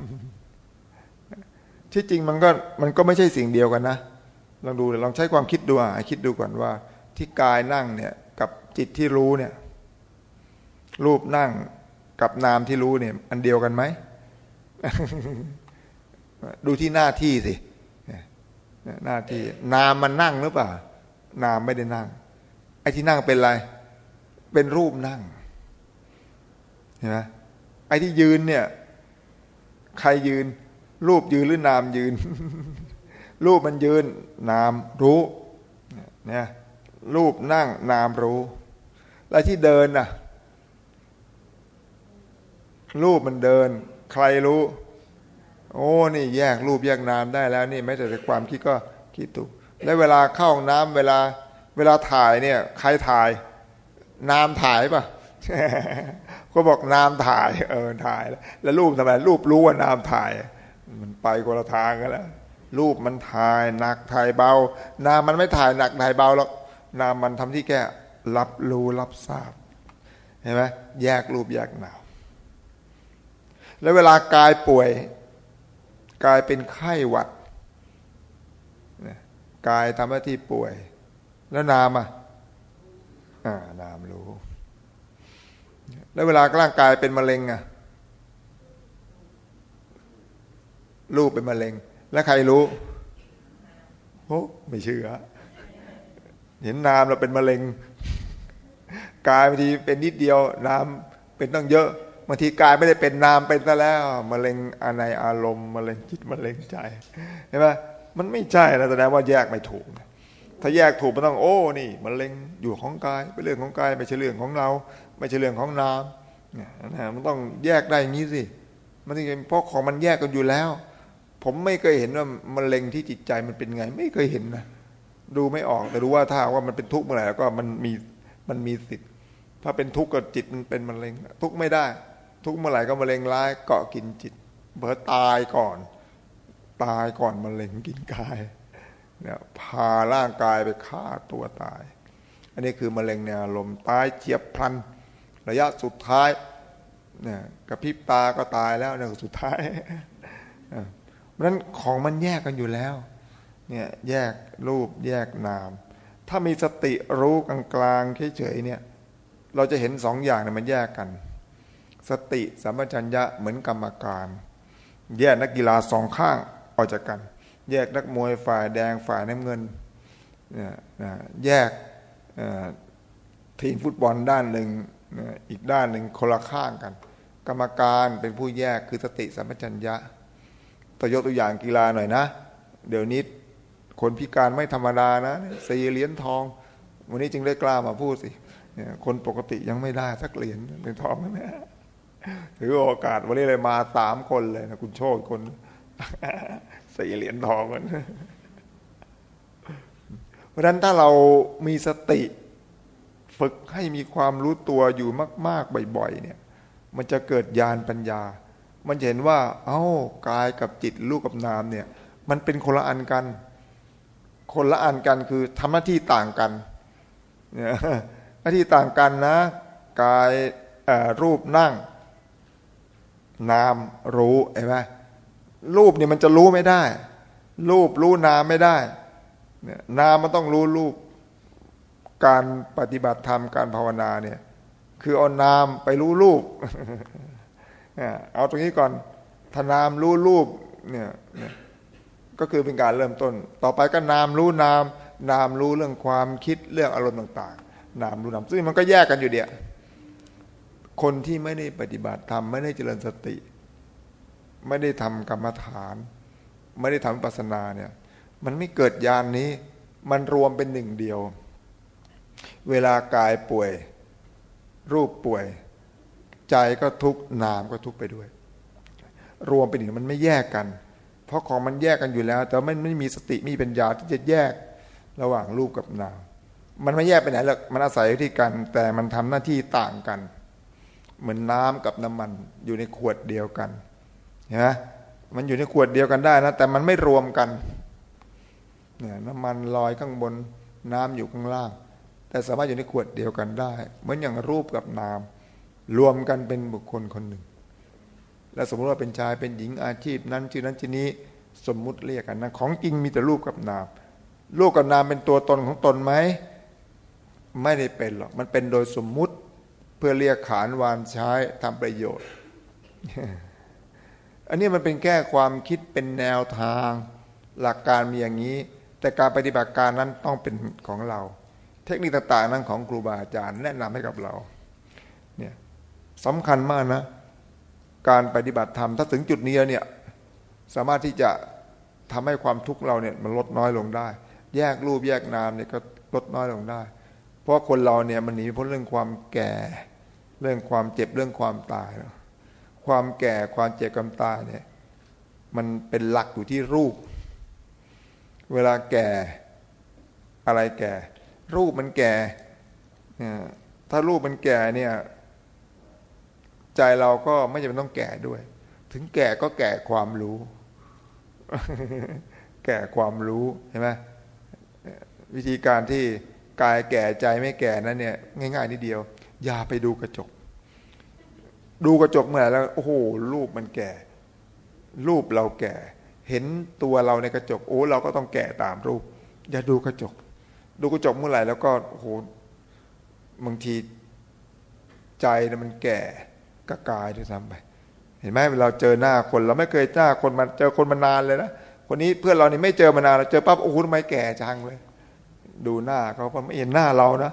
ที่จริงมันก็มันก็ไม่ใช่สิ่งเดียวกันนะ ลองดูลองใช้ความคิดดูอะคิดดูก่อนว่า ที่กายนั่งเนี่ยกับจิตที่รู้เนี่ย รูปนั่งกับนามที่รู้เนี่ย อันเดียวกันไหมดูที่หน้าที่สิหน้าที่ นามมันนั่งหรือเปล่านามไม่ได้นั่ง ไอ้ที่นั่งเป็นอะไร เป็นรูปนั่งเห็นไหมไอ้ที่ยืนเนี่ย ใครยืน รูปยืนหรือนามยืน รูปมันยืน นามรู้เนี่ยรูปนั่งนามรู้ แล้วที่เดินน่ะ รูปมันเดิน ใครรู้ โอ้นี่แยกรูปแยกนามได้แล้ว นี่ไม่แต่ความคิดก็คิดถูกแล้วเวลาเข้าห้องน้ำเวลาเวลาถ่ายเนี่ย ใครถ่าย นามถ่ายปะก็บอกนามถ่าย เออถ่าย แล้วรูปทำไมรูปรู้ว่านามถ่าย มันไปคนละทางกันแล้ว รูปมันถ่ายหนักถ่ายเบา นามมันไม่ถ่ายหนักถ่ายเบาหรอกนามมันทำที่แค่รับรู้รับทราบเห็นไหมแยกรูปแยกนามแล้วเวลากายป่วย กายเป็นไข้หวัดกายทำหน้าที่ป่วย แล้วนามอะอ่านามรู้ แล้วเวลาร่างกายเป็นมะเร็งอะรูปเป็นมะเร็ง แล้วใครรู้โอ้ไม่เชื่อ เห็นนามเราเป็นมะเร็งกายบางทีเป็นนิดเดียวนามเป็นต้องเยอะบางทีกายไม่ได้เป็นนามเป็นซะแล้วมะเร็งในอารมณ์มะเร็งจิตมะเร็งใจเห็นไหมมันไม่ใช่นะแสดงว่าแยกไม่ถูก ถ้าแยกถูกมันต้องโอ้นี่มะเร็งอยู่ของกายเป็นเรื่องของกายไม่ใช่เรื่องของเรา ไม่ใช่เรื่องของนามเนี่ยนะมันต้องแยกได้อย่างนี้สิมันจริงเพราะของมันแยกกันอยู่แล้ว ผมไม่เคยเห็นว่ามะเร็งที่จิตใจมันเป็นไง ไม่เคยเห็นนะดูไม่ออกแต่รู้ว่าถ้าว่ามันเป็นทุกข์เมื่อไหร่แล้วก็มันมีมันมีสิทธิ์ถ้าเป็นทุกข์กับจิตมันเป็นมะเร็ง ทุกข์ไม่ได้ ทุกข์เมื่อไหร่ก็มะเร็งร้ายเกาะกินจิตเบิดตายก่อน ตายก่อนมะเร็งกินกายเนี่ยพาร่างกายไปฆ่าตัวตาย อันนี้คือมะเร็งในอารมณ์ตายเฉียบพลัน ระยะสุดท้ายเนี่ยกระพริบตาก็ตายแล้วเนี่ยสุดท้าย ราะนั้นของมันแยกกันอยู่แล้วเนี่ยแยกรูปแยกนาม ถ้ามีสติรู้กลางๆเฉยๆเนี่ยเราจะเห็นสองอย่างเนี่ยมันแยกกัน สติสัมปชัญญะเหมือนกรรมการ แยกนักกีฬาสองข้างออกจากกัน แยกนักมวยฝ่ายแดงฝ่ายน้ำเงินเนี่ยแยกทีมฟุตบอลด้านหนึ่งอีกด้านหนึ่งคนละข้างกัน กรรมการเป็นผู้แยกคือสติสัมปชัญญะ ตัวยกตัวอย่างกีฬาหน่อยนะ เดี๋ยวนี้คนพิการไม่ธรรมดานะสี่เหรียญทอง วันนี้จึงได้กล้ามาพูดสิคนปกติยังไม่ได้สักเหรียญเป็นทองนะถือโอกาสวันนี้เลยมาสามคนเลยนะคุณโชคคนสี่เหรียญทองกันเพราะฉะนั้นถ้าเรามีสติ ฝึกให้มีความรู้ตัวอยู่มาก ๆ บ่อย ๆ เนี่ย มันจะเกิดญาณปัญญา มันเห็นว่า เอา้ากายกับจิตลูกกับนามเนี่ย มันเป็นคนละอันกัน คนละอันกันคือทำหน้าที่ต่างกันเนี่ยหน้าที่ต่างกันนะ กายรูปนั่ง นามรู้เห็นไหมรูปเนี่ยมันจะรู้ไม่ได้ รูปรู้นามไม่ได้เนี่ยนามมันต้องรู้รูป การปฏิบัติธรรมการภาวนาเนี่ย คือเอานามไปรู้รูป เอาตรงนี้ก่อนทนามรู้รูปเนี่ยก็คือเป็นการเริ่มต้น ต่อไปก็นามรู้นาม นามรู้เรื่องความคิดเรื่องอารมณ์ต่าง ๆ นามรู้นามซึ่งมันก็แยกกันอยู่เดียคนที่ไม่ได้ปฏิบัติธรรมไม่ได้เจริญสติ ไม่ได้ทำกรรมฐาน ไม่ได้ทำปัสนาเนี่ย มันไม่เกิดญาณนนี้ มันรวมเป็นหนึ่งเดียว เวลากายป่วย รูปป่วย ใจก็ทุกนามก็ทุกไปด้วย รวมเป็นหนึ่งมันไม่แยกกัน เพราะของมันแยกกันอยู่แล้ว แต่ไม่ไม่มีสติมีปัญญาที่จะแยกระหว่างรูปกับนาม มันไม่แยกไปไหนหรอกมันอาศัยที่กัน แต่มันทำหน้าที่ต่างกัน เหมือนน้ำกับน้ำมันอยู่ในขวดเดียวกันเห็นไหมมันอยู่ในขวดเดียวกันได้นะแต่มันไม่รวมกันเนี่ยน้ำมันลอยข้างบนน้ำอยู่ข้างล่าง แต่สามารถอยู่ในขวดเดียวกันได้ เหมือนอย่างรูปกับนาม รวมกันเป็นบุคคลคนหนึ่ง แล้วสมมติว่าเป็นชายเป็นหญิงอาชีพนั้นชื่อนั้นชื่อนี้สมมุติเรียกกันนะของจริงมีแต่รูปกับนามรูปกับนามเป็นตัวตนของตนไหมไม่ได้เป็นหรอกมันเป็นโดยสมมุติเพื่อเรียกขานวานใช้ทำประโยชน์ อันนี้มันเป็นแค่ความคิดเป็นแนวทาง หลักการมีอย่างนี้ แต่การปฏิบัติการนั้นต้องเป็นของเรา เทคนิคต่างๆนั้นของครูบาอาจารย์แนะนำให้กับเรา สำคัญมากนะ การปฏิบัติธรรมถ้าถึงจุดนี้เนี่ยสามารถที่จะทำให้ความทุกข์เราเนี่ยมันลดน้อยลงได้ แยกรูปแยกนามเนี่ยก็ลดน้อยลงได้ เพราะคนเราเนี่ยมันหนีพ้นเรื่องความแก่ เรื่องความเจ็บเรื่องความตายความแก่ความเจ็บความตายเนี่ยมันเป็นหลักอยู่ที่รูป เวลาแก่อะไรแก่ รูปมันแก่ ถ้ารูปมันแก่เนี่ย ใจเราก็ไม่จำเป็นต้องแก่ด้วย ถึงแก่ก็แก่ความรู้ แก่ความรู้เห็นไหมวิธีการที่กายแก่ใจไม่แก่นั้นเนี่ย ง่ายๆนิดเดียว อย่าไปดูกระจก ดูกระจกเมื่อไหร่แล้ว โอ้โหรูปมันแก่ รูปเราแก่ เห็นตัวเราในกระจก โอ้เราก็ต้องแก่ตามรูป อย่าดูกระจก ดูกระจกเมื่อไหร่แล้วก็โอ้โหบางทีใจมันแก่ ก็กายด้วยซ้ำไป เห็นไหมเราเจอหน้าคนเราไม่เคยหน้าคนมาเจอคนมานานเลยนะคนนี้เพื่อนเรานี่ไม่เจอมานานเราเจอปั๊บโอ้โหทำไมแก่จังเลย ดูหน้าเขาเพราะไม่เห็นหน้าเรานะ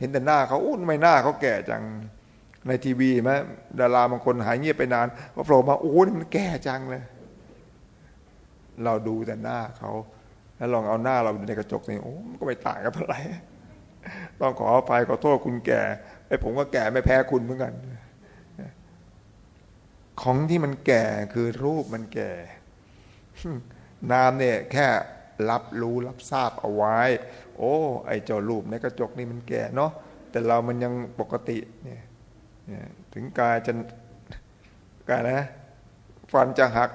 เห็นแต่หน้าเขาอุ้นไม่หน้าเขาแก่จังในทีวีไหมดาราบางคนหายเงียบไปนานพอโผล่มาโอ้โหมันแก่จังเลย เราดูแต่หน้าเขาแล้วลองเอาหน้าเราในกระจกสิโอ้มันก็ไม่ต่างกันเท่าไหร่ต้องขออภัยขอโทษคุณแก่ไอ้ผมก็แก่ไม่แพ้คุณเหมือนกัน ของที่มันแก่คือรูปมันแก่ นามเนี่ยแค่รับรู้รับทราบเอาไว้ โอ้ ไอเจ้ารูปในกระจกนี่มันแก่เนาะแต่เรามันยังปกติเนี่ยถึงกายจะกายนะฟันจะหัก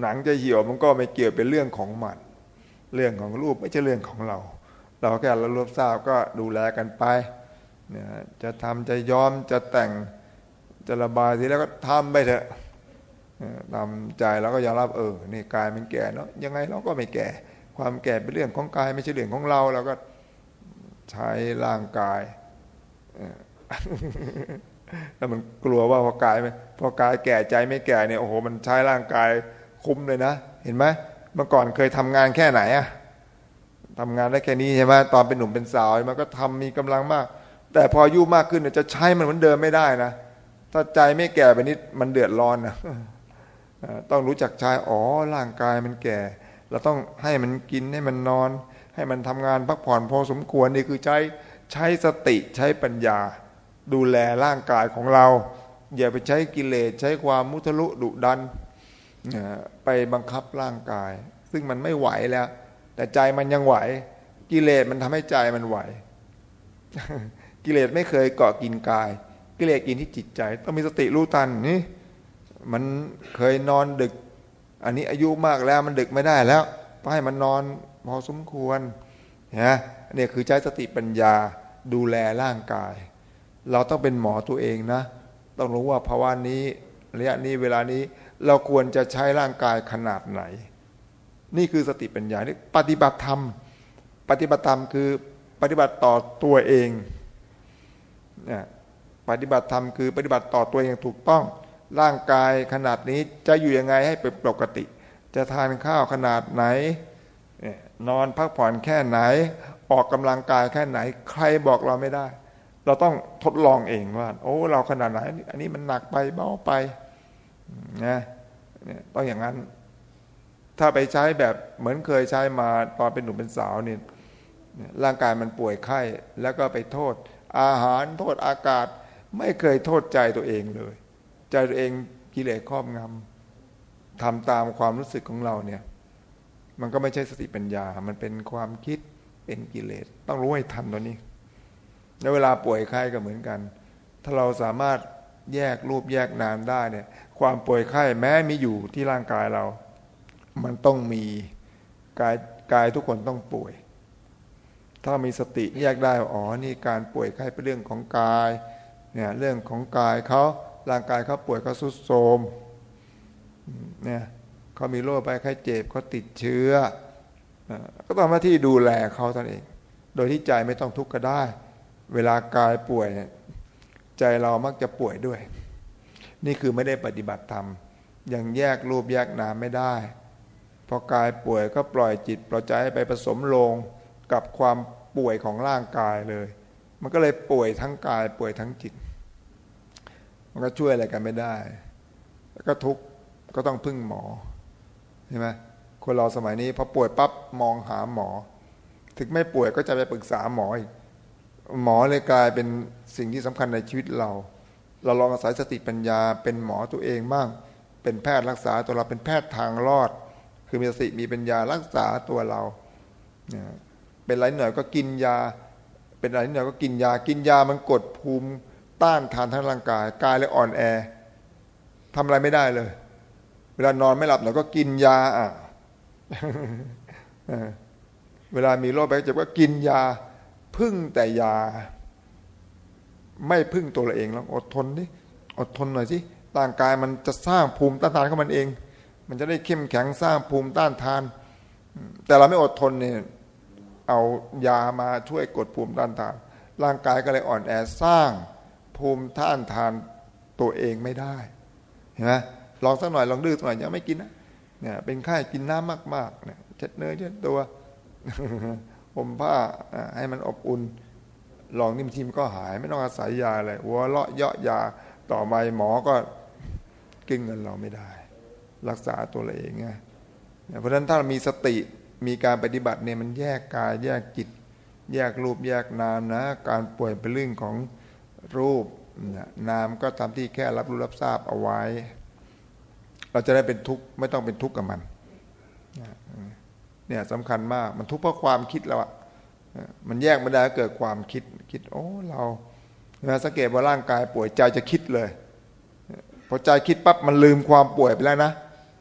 หนังจะเหี่ยวมันก็ไม่เกี่ยวเป็นเรื่องของมันเรื่องของรูปไม่ใช่เรื่องของเรา เราแค่เรารับทราบก็ดูแลกันไปจะทำจะย้อมจะแต่ง จะระบายทีแล้วก็ทำไปเถอะทำใจแล้วก็ยอมรับเออนี่กายมันแก่เนาะยังไงเราก็ไม่แก่ ความแก่เป็นเรื่องของกายไม่ใช่เรื่องของเราเราก็ใช้ร่างกายแล้วมันกลัวว่าพอกายไหมพอกายแก่ใจไม่แก่เนี่ยโอ้โหมันใช้ร่างกายคุ้มเลยนะ เห็นไหมเมื่อก่อนเคยทำงานแค่ไหนอะทำงานได้แค่นี้ใช่ไหมตอนเป็นหนุ่มเป็นสาวมันก็ทำมีกำลังมาก แต่พออายุมากขึ้นเนี่ยจะใช้มันเหมือนเดิมไม่ได้นะ ถ้าใจไม่แก่ไปนิดมันเดือดร้อนนะต้องรู้จักใช้อ๋อร่างกายมันแก่ เราต้องให้มันกินให้มันนอน ให้มันทำงานพักผ่อนพอสมควรนี่คือใช้ใช้สติใช้ปัญญา ดูแลร่างกายของเรา อย่าไปใช้กิเลสใช้ความมุทะลุดุดันไปบังคับร่างกาย ซึ่งมันไม่ไหวแล้ว แต่ใจมันยังไหว กิเลสมันทำให้ใจมันไหว กิเลสไม่เคยเกาะกินกาย กิเลสกินที่จิตใจ ต้องมีสติรู้ทันนี่มันเคยนอนดึก อันนี้อายุมากแล้วมันดึกไม่ได้แล้วต้องให้มันนอนพอสมควรนะนี่คือใช้สติปัญญาดูแลร่างกาย เราต้องเป็นหมอตัวเองนะ ต้องรู้ว่าภาวะนี้ระยะนี้เวลานี้เราควรจะใช้ร่างกายขนาดไหน นี่คือสติปัญญานี่ปฏิบัติธรรม ปฏิบัติธรรมคือปฏิบัติต่อตัวเองเนี่ย ปฏิบัติธรรมคือปฏิบัติต่อตัวเองถูกต้อง ร่างกายขนาดนี้จะอยู่ยังไงให้เป็นปกติ จะทานข้าวขนาดไหน นอนพักผ่อนแค่ไหน ออกกำลังกายแค่ไหน ใครบอกเราไม่ได้ เราต้องทดลองเองว่า โอ้เราขนาดไหน อันนี้มันหนักไปเบาไปนะต้องอย่างนั้น ถ้าไปใช้แบบเหมือนเคยใช้มาตอนเป็นหนุ่มเป็นสาวเนี่ยร่างกายมันป่วยไข้ แล้วก็ไปโทษ อาหารโทษอากาศ ไม่เคยโทษใจตัวเองเลย ใจตัวเองกิเลสครอบงำทำตามความรู้สึกของเราเนี่ย มันก็ไม่ใช่สติปัญญา มันเป็นความคิดเป็นกิเลส ต้องรู้ให้ทันตัวนี้ในเวลาป่วยไข้ก็เหมือนกัน ถ้าเราสามารถแยกรูปแยกนามได้เนี่ย ความป่วยไข้แม้มีอยู่ที่ร่างกายเรา มันต้องมีกายกายทุกคนต้องป่วย ถ้ามีสติแยกได้ อ๋อ นี่การป่วยไข้เป็นเรื่องของกาย เนี่ยเรื่องของกายเขาร่างกายเขาป่วยเขาสุดโทมเนี่ยเขามีโรคไปไข้เจ็บเขาติดเชื้อ ก็ต้องมาที่ดูแลเขาตนเอง โดยที่ใจไม่ต้องทุกข์ก็ได้ เวลากายป่วยใจเรามักจะป่วยด้วย นี่คือไม่ได้ปฏิบัติธรรมยังแยกรูปแยกนามไม่ได้ พอกายป่วยก็ปล่อยจิตปล่อยใจไปผสมลงกับความป่วยของร่างกายเลย มันก็เลยป่วยทั้งกายป่วยทั้งจิต มันก็ช่วยอะไรกันไม่ได้ แล้วก็ทุกก็ต้องพึ่งหมอใช่ไหมคนเราสมัยนี้พอป่วยปั๊บมองหาหมอ ถึงไม่ป่วยก็จะไปปรึกษาหมออีกหมอเลยกลายเป็นสิ่งที่สำคัญในชีวิตเรา เราลองอาศัยสติปัญญาเป็นหมอตัวเองบ้าง เป็นแพทย์รักษาตัวเราเป็นแพทย์ทางรอด คือมีสติมีปัญญารักษาตัวเรา เป็นไรหน่อยก็กินยา เป็นอะไรหน่อยก็กินยา กินยามันกดภูมิต้านทานทั้งร่างกาย กายเลยอ่อนแอทำอะไรไม่ได้เลย เวลานอนไม่หลับเราก็กินยาอะเวลามีโรคไปเจ็บก็กินยา พึ่งแต่ยา ไม่พึ่งตัวเราเองแล้วอดทนดิอดทนหน่อยสิร่างกายมันจะสร้างภูมิต้านทานของมันเอง มันจะได้เข้มแข็งสร้างภูมิต้านทาน แต่เราไม่อดทนเนี่ย เอายามาช่วยกดภูมิต้านทาน ร่างกายก็เลยอ่อนแอสร้างภูมิต้านทานตัวเองไม่ได้เห็นไหมลองสักหน่อยลองดื้อสักหน่อยยังไม่กินนะเนี่ยเป็นไข้กินน้ำมากๆเนี่ยเช็ดเนื้อเช็ดตัวผมผ้าให้มันอบอุ่นลองนิ่มทิมก็หายไม่ต้องอาศัยยาเลยหัวเลาะเยาะยาต่อมาหมอก็กินเงินเราไม่ได้ รักษาตัวเราเองไงเพราะฉะนั้นถ้าเรามีสติ มีการปฏิบัติเนี่ยมันแยกกายแยกจิต แยกรูปแยกนามนะ การป่วยเป็นเรื่องของรูปนามก็ทำที่แค่รับรู้รับทราบเอาไว้ เราจะได้เป็นทุกข์ไม่ต้องเป็นทุกข์กับมันเนี่ยสำคัญมากมันทุกข์เพราะความคิดเราอะมันแยกไม่ได้เกิดความคิดคิด โอ้เราเวลาสังเกตว่าร่างกายป่วยใจจะคิดเลยพอใจคิดปั๊บมันลืมความป่วยไปแล้วนะ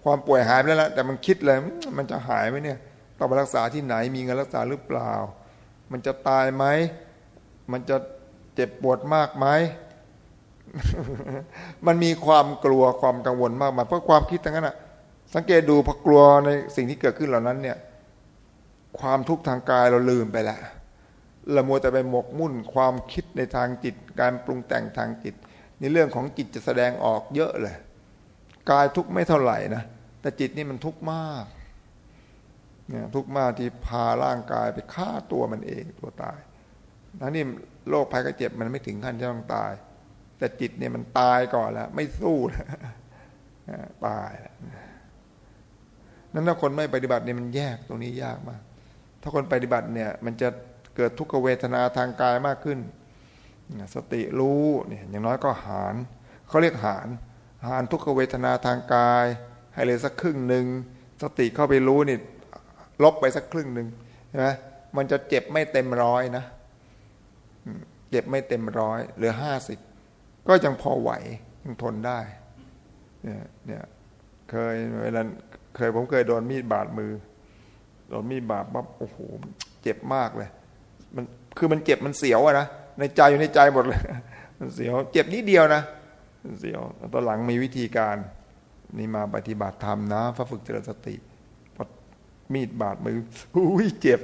ความป่วยหายไปแล้วแต่มันคิดเลยมันจะหายไหมเนี่ย ต้องไปรักษาที่ไหนมีเงินรักษาหรือเปล่า มันจะตายไหม มันจะเจ็บปวดมากไหมมันมีความกลัวความกังวลมากมายเพราะความคิดทั้งนั้นอะสังเกตดูพอกลัวในสิ่งที่เกิดขึ้นเหล่านั้น เนี่ย ความทุกข์ทางกายเราลืมไปแล้วเรามัวแต่ไปหมกมุ่นความคิดในทางจิต การปรุงแต่งทางจิตในเรื่องของจิตจะแสดงออกเยอะเลย กายทุกข์ไม่เท่าไหร่นะแต่จิตนี่มันทุกข์มาก เนี่ยทุกข์มากที่พาร่างกายไปฆ่าตัวมันเองตัวตายนั่นนี่โรคภัยกระเจ็บมันไม่ถึงขั้นที่ต้องตาย แต่จิตเนี่ยมันตายก่อนแล้ว ไม่สู้แล้วตายแล้วนั้นถ้าคนไม่ปฏิบัติเนี่ยมันแยกตรงนี้ยากมาก ถ้าคนปฏิบัติเนี่ยมันจะเกิดทุกขเวทนาทางกายมากขึ้น สติรู้เนี่ยอย่างน้อยก็หารเขาเรียกหาร หารทุกขเวทนาทางกาย ให้เลยสักครึ่งหนึ่งสติเข้าไปรู้นี่ ลบไปสักครึ่งหนึ่งใช่ไหมมันจะเจ็บไม่เต็มร้อยนะเจ็บไม่เต็มร้อยเหลือห้าสิบก็ยังพอไหวยังทนได้เนี่ยเนี่ยเคยเวลาเคยผมเคยโดนมีดบาดมือโดนมีดบาดปั๊บโอ้โหเจ็บมากเลย มันคือมันเจ็บมันเสียวอะนะในใจอยู่ในใจหมดเลย มันเสียว เจ็บนิดเดียวนะเสียวตอนหลังมีวิธีการ นี่มาปฏิบัติธรรมนะพระฝึกเจริญสติ มีดบาดมืออุ้ยเจ็บ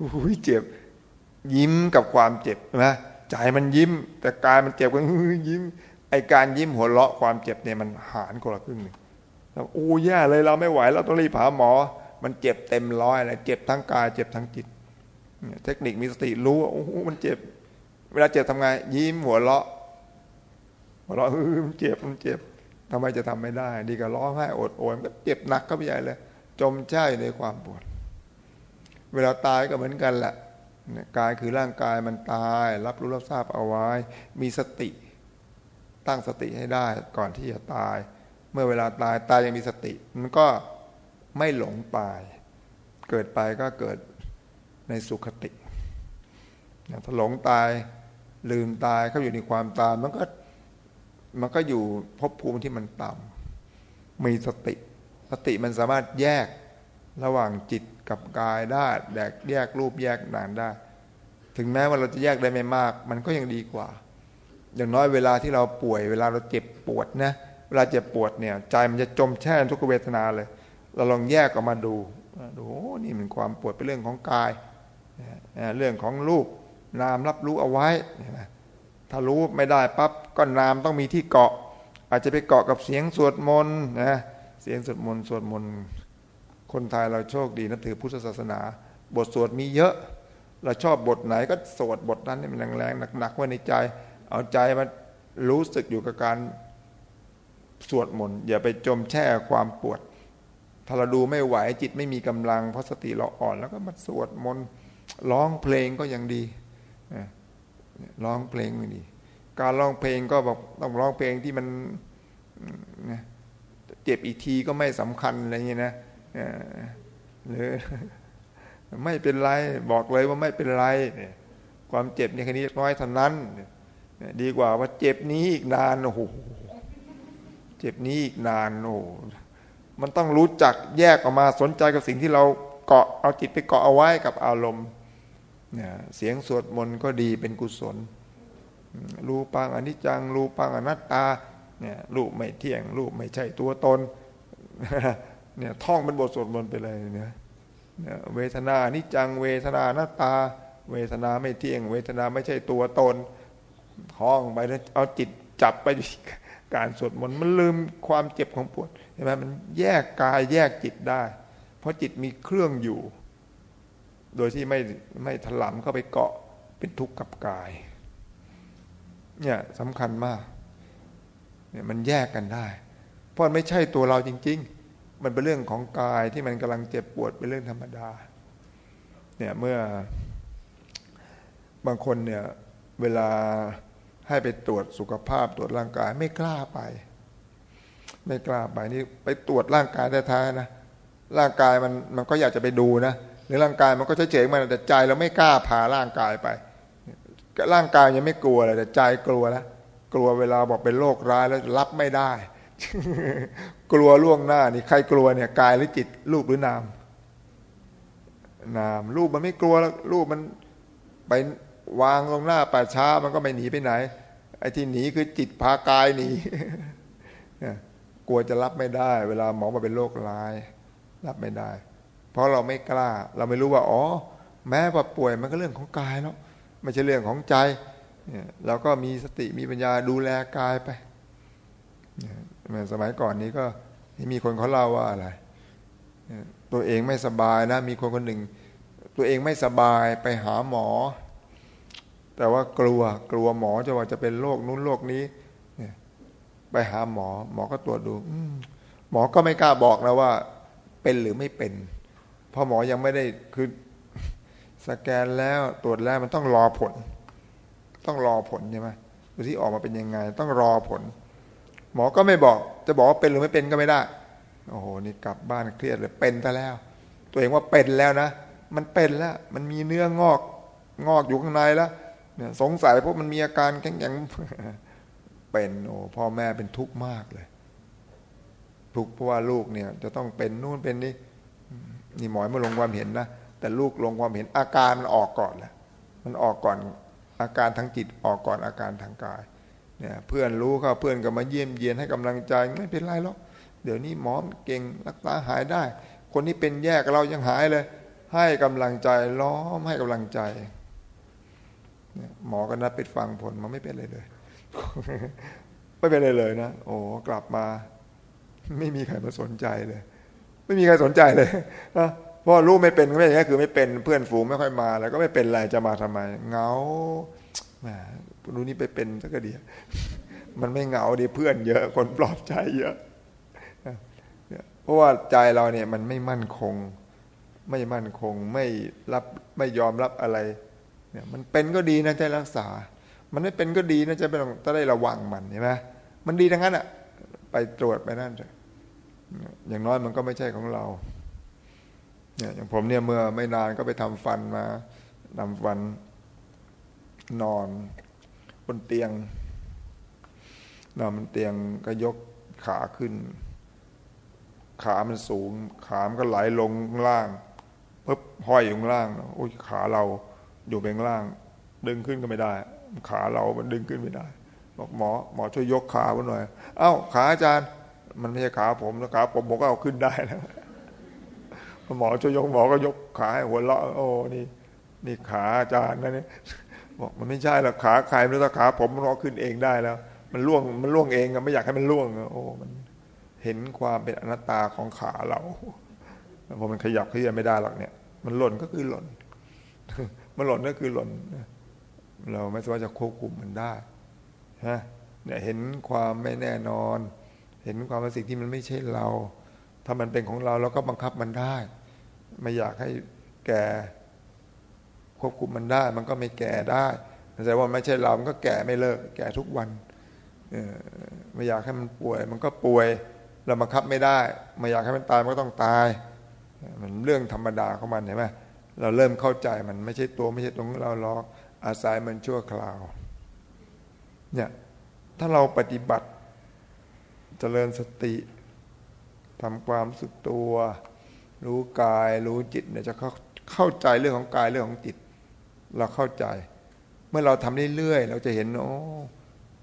อุ้ยเจ็บ ยิ้มกับความเจ็บนะใจมันยิ้ม แต่กายมันเจ็บก็ยิ้ม ไอการยิ้มหัวเราะความเจ็บเนี่ยมันหารคนละครึ่งหนึ่งแล้วโอ้แย่เลยเราไม่ไหวเราต้องรีบหาหมอ มันเจ็บเต็มร้อยเลยเจ็บทั้งกายเจ็บทั้งจิต เทคนิคมีสติรู้ว่าโอ้โหมันเจ็บ เวลาเจ็บทำไงยิ้มหัวเราะหัวเราะเออมันเจ็บมันเจ็บทำไมจะทำไม่ได้ ดีก็ร้องไห้อดโอยมันก็เจ็บหนักก็ไปใหญ่เลย จมใจในความปวด เวลาตายก็เหมือนกันแหละกายคือร่างกายมันตาย รับรู้รับทราบเอาไว้ มีสติ ตั้งสติให้ได้ก่อนที่จะตาย เมื่อเวลาตายตายยังมีสติ มันก็ไม่หลงตาย เกิดไปก็เกิดในสุขติถ้าหลงตายลืมตายเขาอยู่ในความตายมันก็มันก็อยู่ภพภูมิที่มันต่ำมีสติ สติมันสามารถแยกระหว่างจิตกับกายได้แดกแยกรูปแยกนามได้ ถึงแม้ว่าเราจะแยกได้ไม่มาก มันก็ยังดีกว่า อย่างน้อยเวลาที่เราป่วย เวลาเราเจ็บปวดนะเวลาเจ็บปวดเนี่ย ใจมันจะจมแช่ทุกเวทนาเลย เราลองแยกออกมาดูดูนี่มันความปวดเป็นเรื่องของกายเรื่องของรูปนามรับรู้เอาไว้ถ้ารู้ไม่ได้ปั๊บก็นามต้องมีที่เกาะ อาจจะไปเกาะกับเสียงสวดมนต์นะ สียงสวดมนต์สวดมนต์คนไทยเราโชคดีนับถือพุทธศาสนา บทสวดมีเยอะ เราชอบบทไหนก็สวดบทนั้นให้มันแรงๆหนักๆไว้ในใจ เอาใจมารู้สึกอยู่กับการสวดมนต์อย่าไปจมแช่ความปวดถ้าเราดูไม่ไหวจิตไม่มีกำลังเพราะสติเราอ่อน แล้วก็มาสวดมนต์ร้องเพลงก็ยังดีร้องเพลงมันดี การร้องเพลงก็บอกต้องร้องเพลงที่มัน เจ็บอีกทีก็ไม่สำคัญอะไรอย่างนี้นะหรือไม่เป็นไรบอกเลยว่าไม่เป็นไรความเจ็บในคนี้น้อยเท่านั้น ดีกว่าว่าเจ็บนี้อีกนานโอ้โหเจ็บนี้อีกนานโอ้มันต้องรู้จักแยกออกมาสนใจกับสิ่งที่เราเกาะเอาจิตไปเกาะเอาไว้กับอารมณ์เนี่ยเสียงสวดมนต์ก็ดีเป็นกุศล รูปังอนิจจัง รูปังอนัตตา เนี่ยรูปไม่เที่ยง รูปไม่ใช่ตัวตนเนี่ยท่องเป็นบทสวดมนต์ไปเลยเนี่ยเวทนานิจังเวทนานตตา เวทนาไม่เที่ยง เวทนาไม่ใช่ตัวตนท่องไปแล้วเอาจิตจับไปการสวดมนต์มันลืมความเจ็บของปวดเห็นไหมมันแยกกายแยกจิตได้ เพราะจิตมีเครื่องอยู่ โดยที่ไม่ไม่ถลำเข้าไปเกาะเป็นทุกข์กับกาย เนี่ยสำคัญมาก เนี่ยมันแยกกันได้ เพราะไม่ใช่ตัวเราจริง ๆ มันเป็นเรื่องของกายที่มันกำลังเจ็บปวดเป็นเรื่องธรรมดาเนี่ยเมื่อบางคนเนี่ยเวลาให้ไปตรวจสุขภาพตรวจร่างกายไม่กล้าไป ไม่กล้าไปนี่ไปตรวจร่างกายแท้ๆนะร่างกายมันมันก็อยากจะไปดูนะหรือร่างกายมันก็เฉยๆมันแต่ใจเราไม่กล้าพาร่างกายไป ร่างกายยังไม่กลัวเลยแต่ใจกลัวแล้ว กลัวเวลาบอกเป็นโรคร้ายแล้วรับไม่ได้ กลัวล่วงหน้านี่ใครกลัวเนี่ยกายหรือจิตรูปหรือนาม นามรูปมันไม่กลัวแล้วรูปมันไปวางตรงหน้าป่าช้ามันก็ไม่หนีไปไหน ไอ้ที่หนีคือจิตพากายหนีกลัวจะรับไม่ได้ เวลาหมอมาเป็นโรคร้าย รับไม่ได้ เพราะเราไม่กล้า เราไม่รู้ว่า อ๋อ แม้ว่าป่วยมันก็เรื่องของกายแล้วไม่ใช่เรื่องของใจ เราก็มีสติมีปัญญาดูแลกายไปสมัยก่อนนี้ก็มีคนเขาเล่าว่าอะไร ตัวเองไม่สบายนะ มีคนคนหนึ่ง ตัวเองไม่สบายไปหาหมอ แต่ว่ากลัวกลัวหมอจะว่าจะเป็นโรคนู้นโรคนี้ไปหาหมอ หมอก็ตรวจดูหมอก็ไม่กล้าบอกนะว่า เป็นหรือไม่เป็น เพอหมอยังไม่ได้คือสแกนแล้วตรวจแล้วมันต้องรอผล ต้องรอผลใช่ไหมดูที่ออกมาเป็นยังไง ต้องรอผล หมอก็ไม่บอก จะบอกว่าเป็นหรือไม่เป็นก็ไม่ได้โอ้โหนี่กลับบ้านเครียดเลยเป็นซะแล้ว ตัวเองว่าเป็นแล้วนะมันเป็นแล้ว มันมีเนื้องอกงอกอยู่ข้างในแล้วเนี่ยสงสัยเพราะมันมีอาการแข็งแข็งเป็นโอ้พ่อแม่เป็นทุกข์มากเลย ทุกข์เพราะว่าลูกเนี่ย จะต้องเป็นนู่นเป็นนี่นี่หมอไม่ลงความเห็นนะแต่ลูกลงความเห็นอาการมันออกก่อนแหละมันออกก่อน อาการทางจิตออกก่อนอาการทางกายเนี่ยเพื่อนรู้เขาเพื่อนก็มาเยี่ยมเยียนให้กำลังใจไม่เป็นไรหรอกเดี๋ยวนี้หมอเก่งรักษาหายได้ คนที่เป็นแย่กับเรายังหายเลย ให้กำลังใจล้อมให้กำลังใจหมอก็นัดปิดฟังผลมันไม่เป็นเลยเลย ไม่เป็นเลยเลยนะโอ้กลับมา ไม่มีใครมาสนใจเลย ไม่มีใครสนใจเลยนะ พราะรู้ไม่เป็นก็ไม่อย่างนี้คือไม่เป็นเพื่อนฝูงไม่ค่อยมา แล้วก็ไม่เป็นไรจะมาทำไมเงาแหมรู้นี่ไปเป็นสักเดียวมันไม่เหงาดีเพื่อนเยอะคนปลอบใจเยอะเพราะว่าใจเราเนี่ยมันไม่มั่นคง ไม่มั่นคงไม่รับไม่ยอมรับอะไรเนี่ยมันเป็นก็ดีนะจะรักษา มันไม่เป็นก็ดีนะจะไม่ต้องจะได้ระวังมันใช่ไหมมันดีทั้งนั้นอะไปตรวจไปนั่นเถอะอย่างน้อยมันก็ไม่ใช่ของเรา เนี่ยอย่างผมเนี่ยเมื่อไม่นานก็ไปทำฟันมาทำฟันนอนบนเตียงนอนบนเตียงก็ยกขาขึ้น ขามันสูง ขามันก็ไหลลงล่างปุ๊บห้อยอยู่ข้างล่างโอ้ยขาเราอยู่เป็นล่าง ดึงขึ้นก็ไม่ได้ ขาเรามันดึงขึ้นไม่ได้ บอกหมอหมอช่วยยกขาหน่อย เอ้าขาอาจารย์ มันไม่ใช่ขาผมนะขาผมผมก็เอาขึ้นได้แล้ว หมอจะยกหมอก็ยกขาให้หัวเราะโอ้นี่ นี่ขาอาจารย์นะนี่บอกมันไม่ใช่หรอกขาใครไม่รู้ขาผมมันรอขึ้นเองได้แล้ว มันล่วงมันล่วงเองอะไม่อยากให้มันล่วงโอ้มันเห็นความเป็นอนัตตาของขาเราพอมันขยับขยับไม่ได้หรอกเนี่ย มันหล่นก็คือหล่น มันหล่นก็คือหล่น เราไม่สามารถจะควบคุมมันได้ฮะเนี่ยเห็นความไม่แน่นอน เห็นความเป็นสิ่งที่มันไม่ใช่เรา ถ้ามันเป็นของเราเราก็บังคับมันได้ ไม่อยากให้แก่ควบคุมมันได้ มันก็ไม่แก่ได้แต่ว่าไม่ใช่เรา มันก็แก่ไม่เลิก แก่ทุกวันไม่อยากให้มันป่วย มันก็ป่วย เราบังคับไม่ได้ ไม่อยากให้มันตายมันก็ต้องตาย มันเรื่องธรรมดาของมันเห็นไหมเราเริ่มเข้าใจมันไม่ใช่ตัวไม่ใช่ตรงเราหรอกอาศัยมันชั่วคราว เนี่ยถ้าเราปฏิบัติจเจริญสติทำความสึกตัว รู้กายรู้จิตเนี่ยจะเข้าเข้าใจเรื่องของกายเรื่องของจิต เราเข้าใจ เมื่อเราทำเรื่อยๆเราจะเห็นโอ้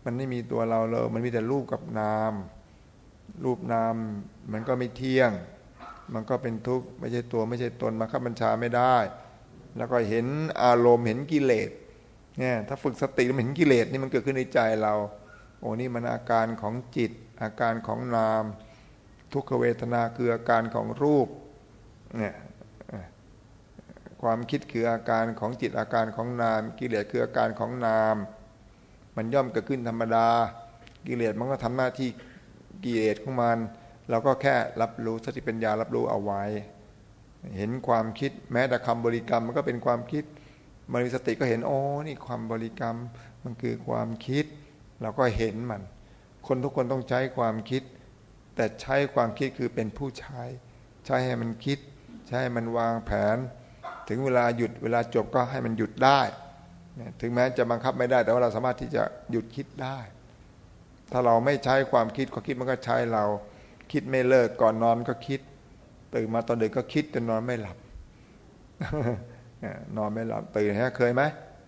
มันไม่มีตัวเราเลย มันมีแต่รูปกับนาม รูปนาม มันก็ไม่เที่ยง มันก็เป็นทุกข์ไม่ใช่ตัวไม่ใช่ตนมาขับบัญชาไม่ได้ แล้วก็เห็นอารมณ์เห็นกิเลสเนี่ยถ้าฝึกสติมันเห็นกิเลสนี่มันเกิดขึ้นในใจเรา โอ้นี่มันอาการของจิต อาการของนาม ทุกขเวทนาคืออาการของรูป เนี่ยความคิดคืออาการของจิตอาการของนาม กิเลสคืออาการของนาม มันย่อมเกิดขึ้นธรรมดา กิเลสมันก็ทำหน้าที่กิเลสของมันเราก็แค่รับรู้สติปัญญารับรู้เอาไว้ เห็นความคิดแม้แต่คำบริกรรมมันก็เป็นความคิดมันมีสติก็เห็นโอ้นี่ความบริกรรมมันคือความคิด เราก็เห็นมัน คนทุกคนต้องใช้ความคิด แต่ใช้ความคิดคือเป็นผู้ใช้ ใช้ให้มันคิด ใช้มันวางแผน ถึงเวลาหยุดเวลาจบก็ให้มันหยุดได้ ถึงแม้จะบังคับไม่ได้ แต่ว่าเราสามารถที่จะหยุดคิดได้ ถ้าเราไม่ใช้ความคิดความคิดมันก็ใช้เรา คิดไม่เลิกก่อนนอนก็คิด ตื่นมาตอนเด็กก็คิดจนนอนไม่หลับ นอนไม่หลับตื่นฮะเคยไหม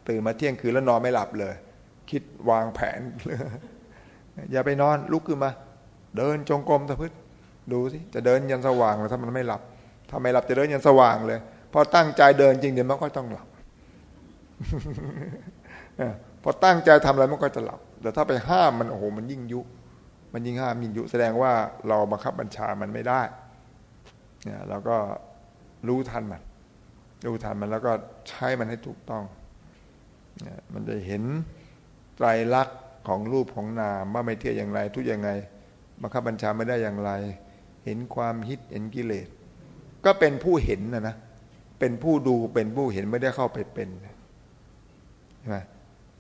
ตื่นมาเที่ยงคืนแล้วนอนไม่หลับเลย คิดวางแผน อย่าไปนอนลุกขึ้นมา เดินจงกรมตะพึ่ดูสิจะเดินยันสว่างแล้วถ้ามันไม่หลับ ถ้าไม่หลับจะเดินยันสว่างเลย พอตั้งใจเดินจริงเดี๋ยวมันก็ต้องหลับพอตั้งใจทำอะไรมันก็จะหลับ แต่ถ้าไปห้ามมันโอ้โหมันยิ่งยุ มันยิ่งห้ามยิ่งยุ แสดงว่าเราบังคับบัญชามันไม่ได้เนี่ยเราก็รู้ทันมัน รู้ทันมันแล้วก็ใช้มันให้ถูกต้องมันจะเห็นไตรลักษณ์ของรูปของนามว่าไม่เที่ยงอย่างไร ทุกอย่างไงบังคับบัญชาไม่ได้อย่างไร เห็นความฮิตเห็นกิเลส ก็เป็นผู้เห็นนะนะเป็นผู้ดูเป็นผู้เห็นไม่ได้เข้าไปเป็นใช่ไหม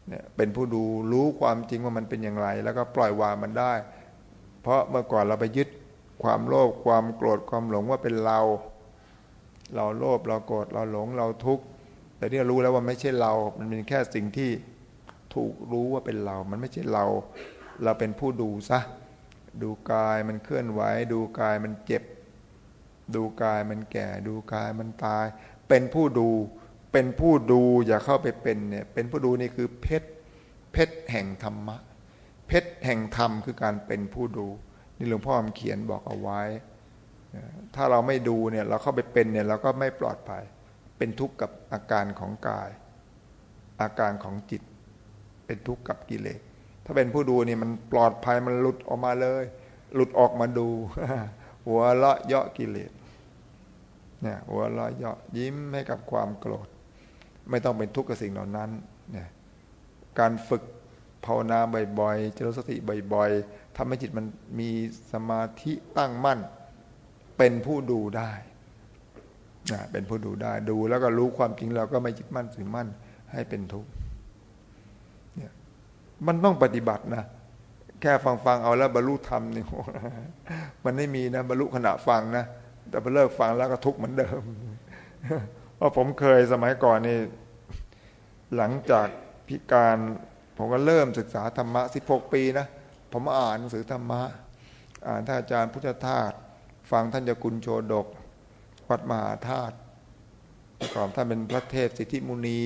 เนี่ยเป็นผู้ดูรู้ความจริงว่ามันเป็นอย่างไร แล้วก็ปล่อยวางมันได้ เพราะเมื่อก่อนเราไปยึดความโลภความโกรธความหลงว่าเป็นเรา เราโลภเราโกรธเราหลงเราทุกข์แต่ที่รู้แล้วว่าไม่ใช่เรา มันเป็นแค่สิ่งที่ถูกรู้ว่าเป็นเรา มันไม่ใช่เรา เราเป็นผู้ดูซะดูกายมันเคลื่อนไหวดูกายมันเจ็บ ดูกายมันแก่ ดูกายมันตาย เป็นผู้ดูเป็นผู้ดูอย่าเข้าไปเป็นเนี่ยเป็นผู้ดูนี่คือเพชรเพชรแห่งธรรมะ เพชรแห่งธรรมคือการเป็นผู้ดู นี่หลวงพ่อเขียนบอกเอาไว้ ถ้าเราไม่ดูเนี่ยเราเข้าไปเป็นเนี่ยเราก็ไม่ปลอดภัย เป็นทุกข์กับอาการของกาย อาการของจิต เป็นทุกข์กับกิเลสถ้าเป็นผู้ดูนี่มันปลอดภัยมันหลุดออกมาเลย หลุดออกมาดู หัวเลาะเยาะกิเลส เนี่ยหัวเราะเยาะยิ้มให้กับความโกรธ ไม่ต้องเป็นทุกข์กับสิ่งเหล่านั้นเนี่ยการฝึกภาวนาบ่อยๆ เจริญสติบ่อยๆทำให้จิตมันมีสมาธิตั้งมั่น เป็นผู้ดูได้นะเป็นผู้ดูได้ดูแล้วก็รู้ความจริงเราก็ไม่ยึดมั่นถือมั่นให้เป็นทุกข์เนี่ยมันต้องปฏิบัตินะ แค่ฟังฟังเอาแล้วบรรลุธรรมนี่มันไม่มีนะบรรลุขณะฟังนะ แต่พอเลิกฟังแล้วก็ทุกข์เหมือนเดิม เพราะผมเคยสมัยก่อนนี่หลังจากพิการผมก็เริ่มศึกษาธรรมะสิบหกปีนะผมอ่านหนังสือธรรมะ อ่านท่านอาจารย์พุทธทาสฟังท่านเจ้าคุณโชดก วัดมหาธาตุก่อนท่านเป็นพระเทพสิทธิมุนี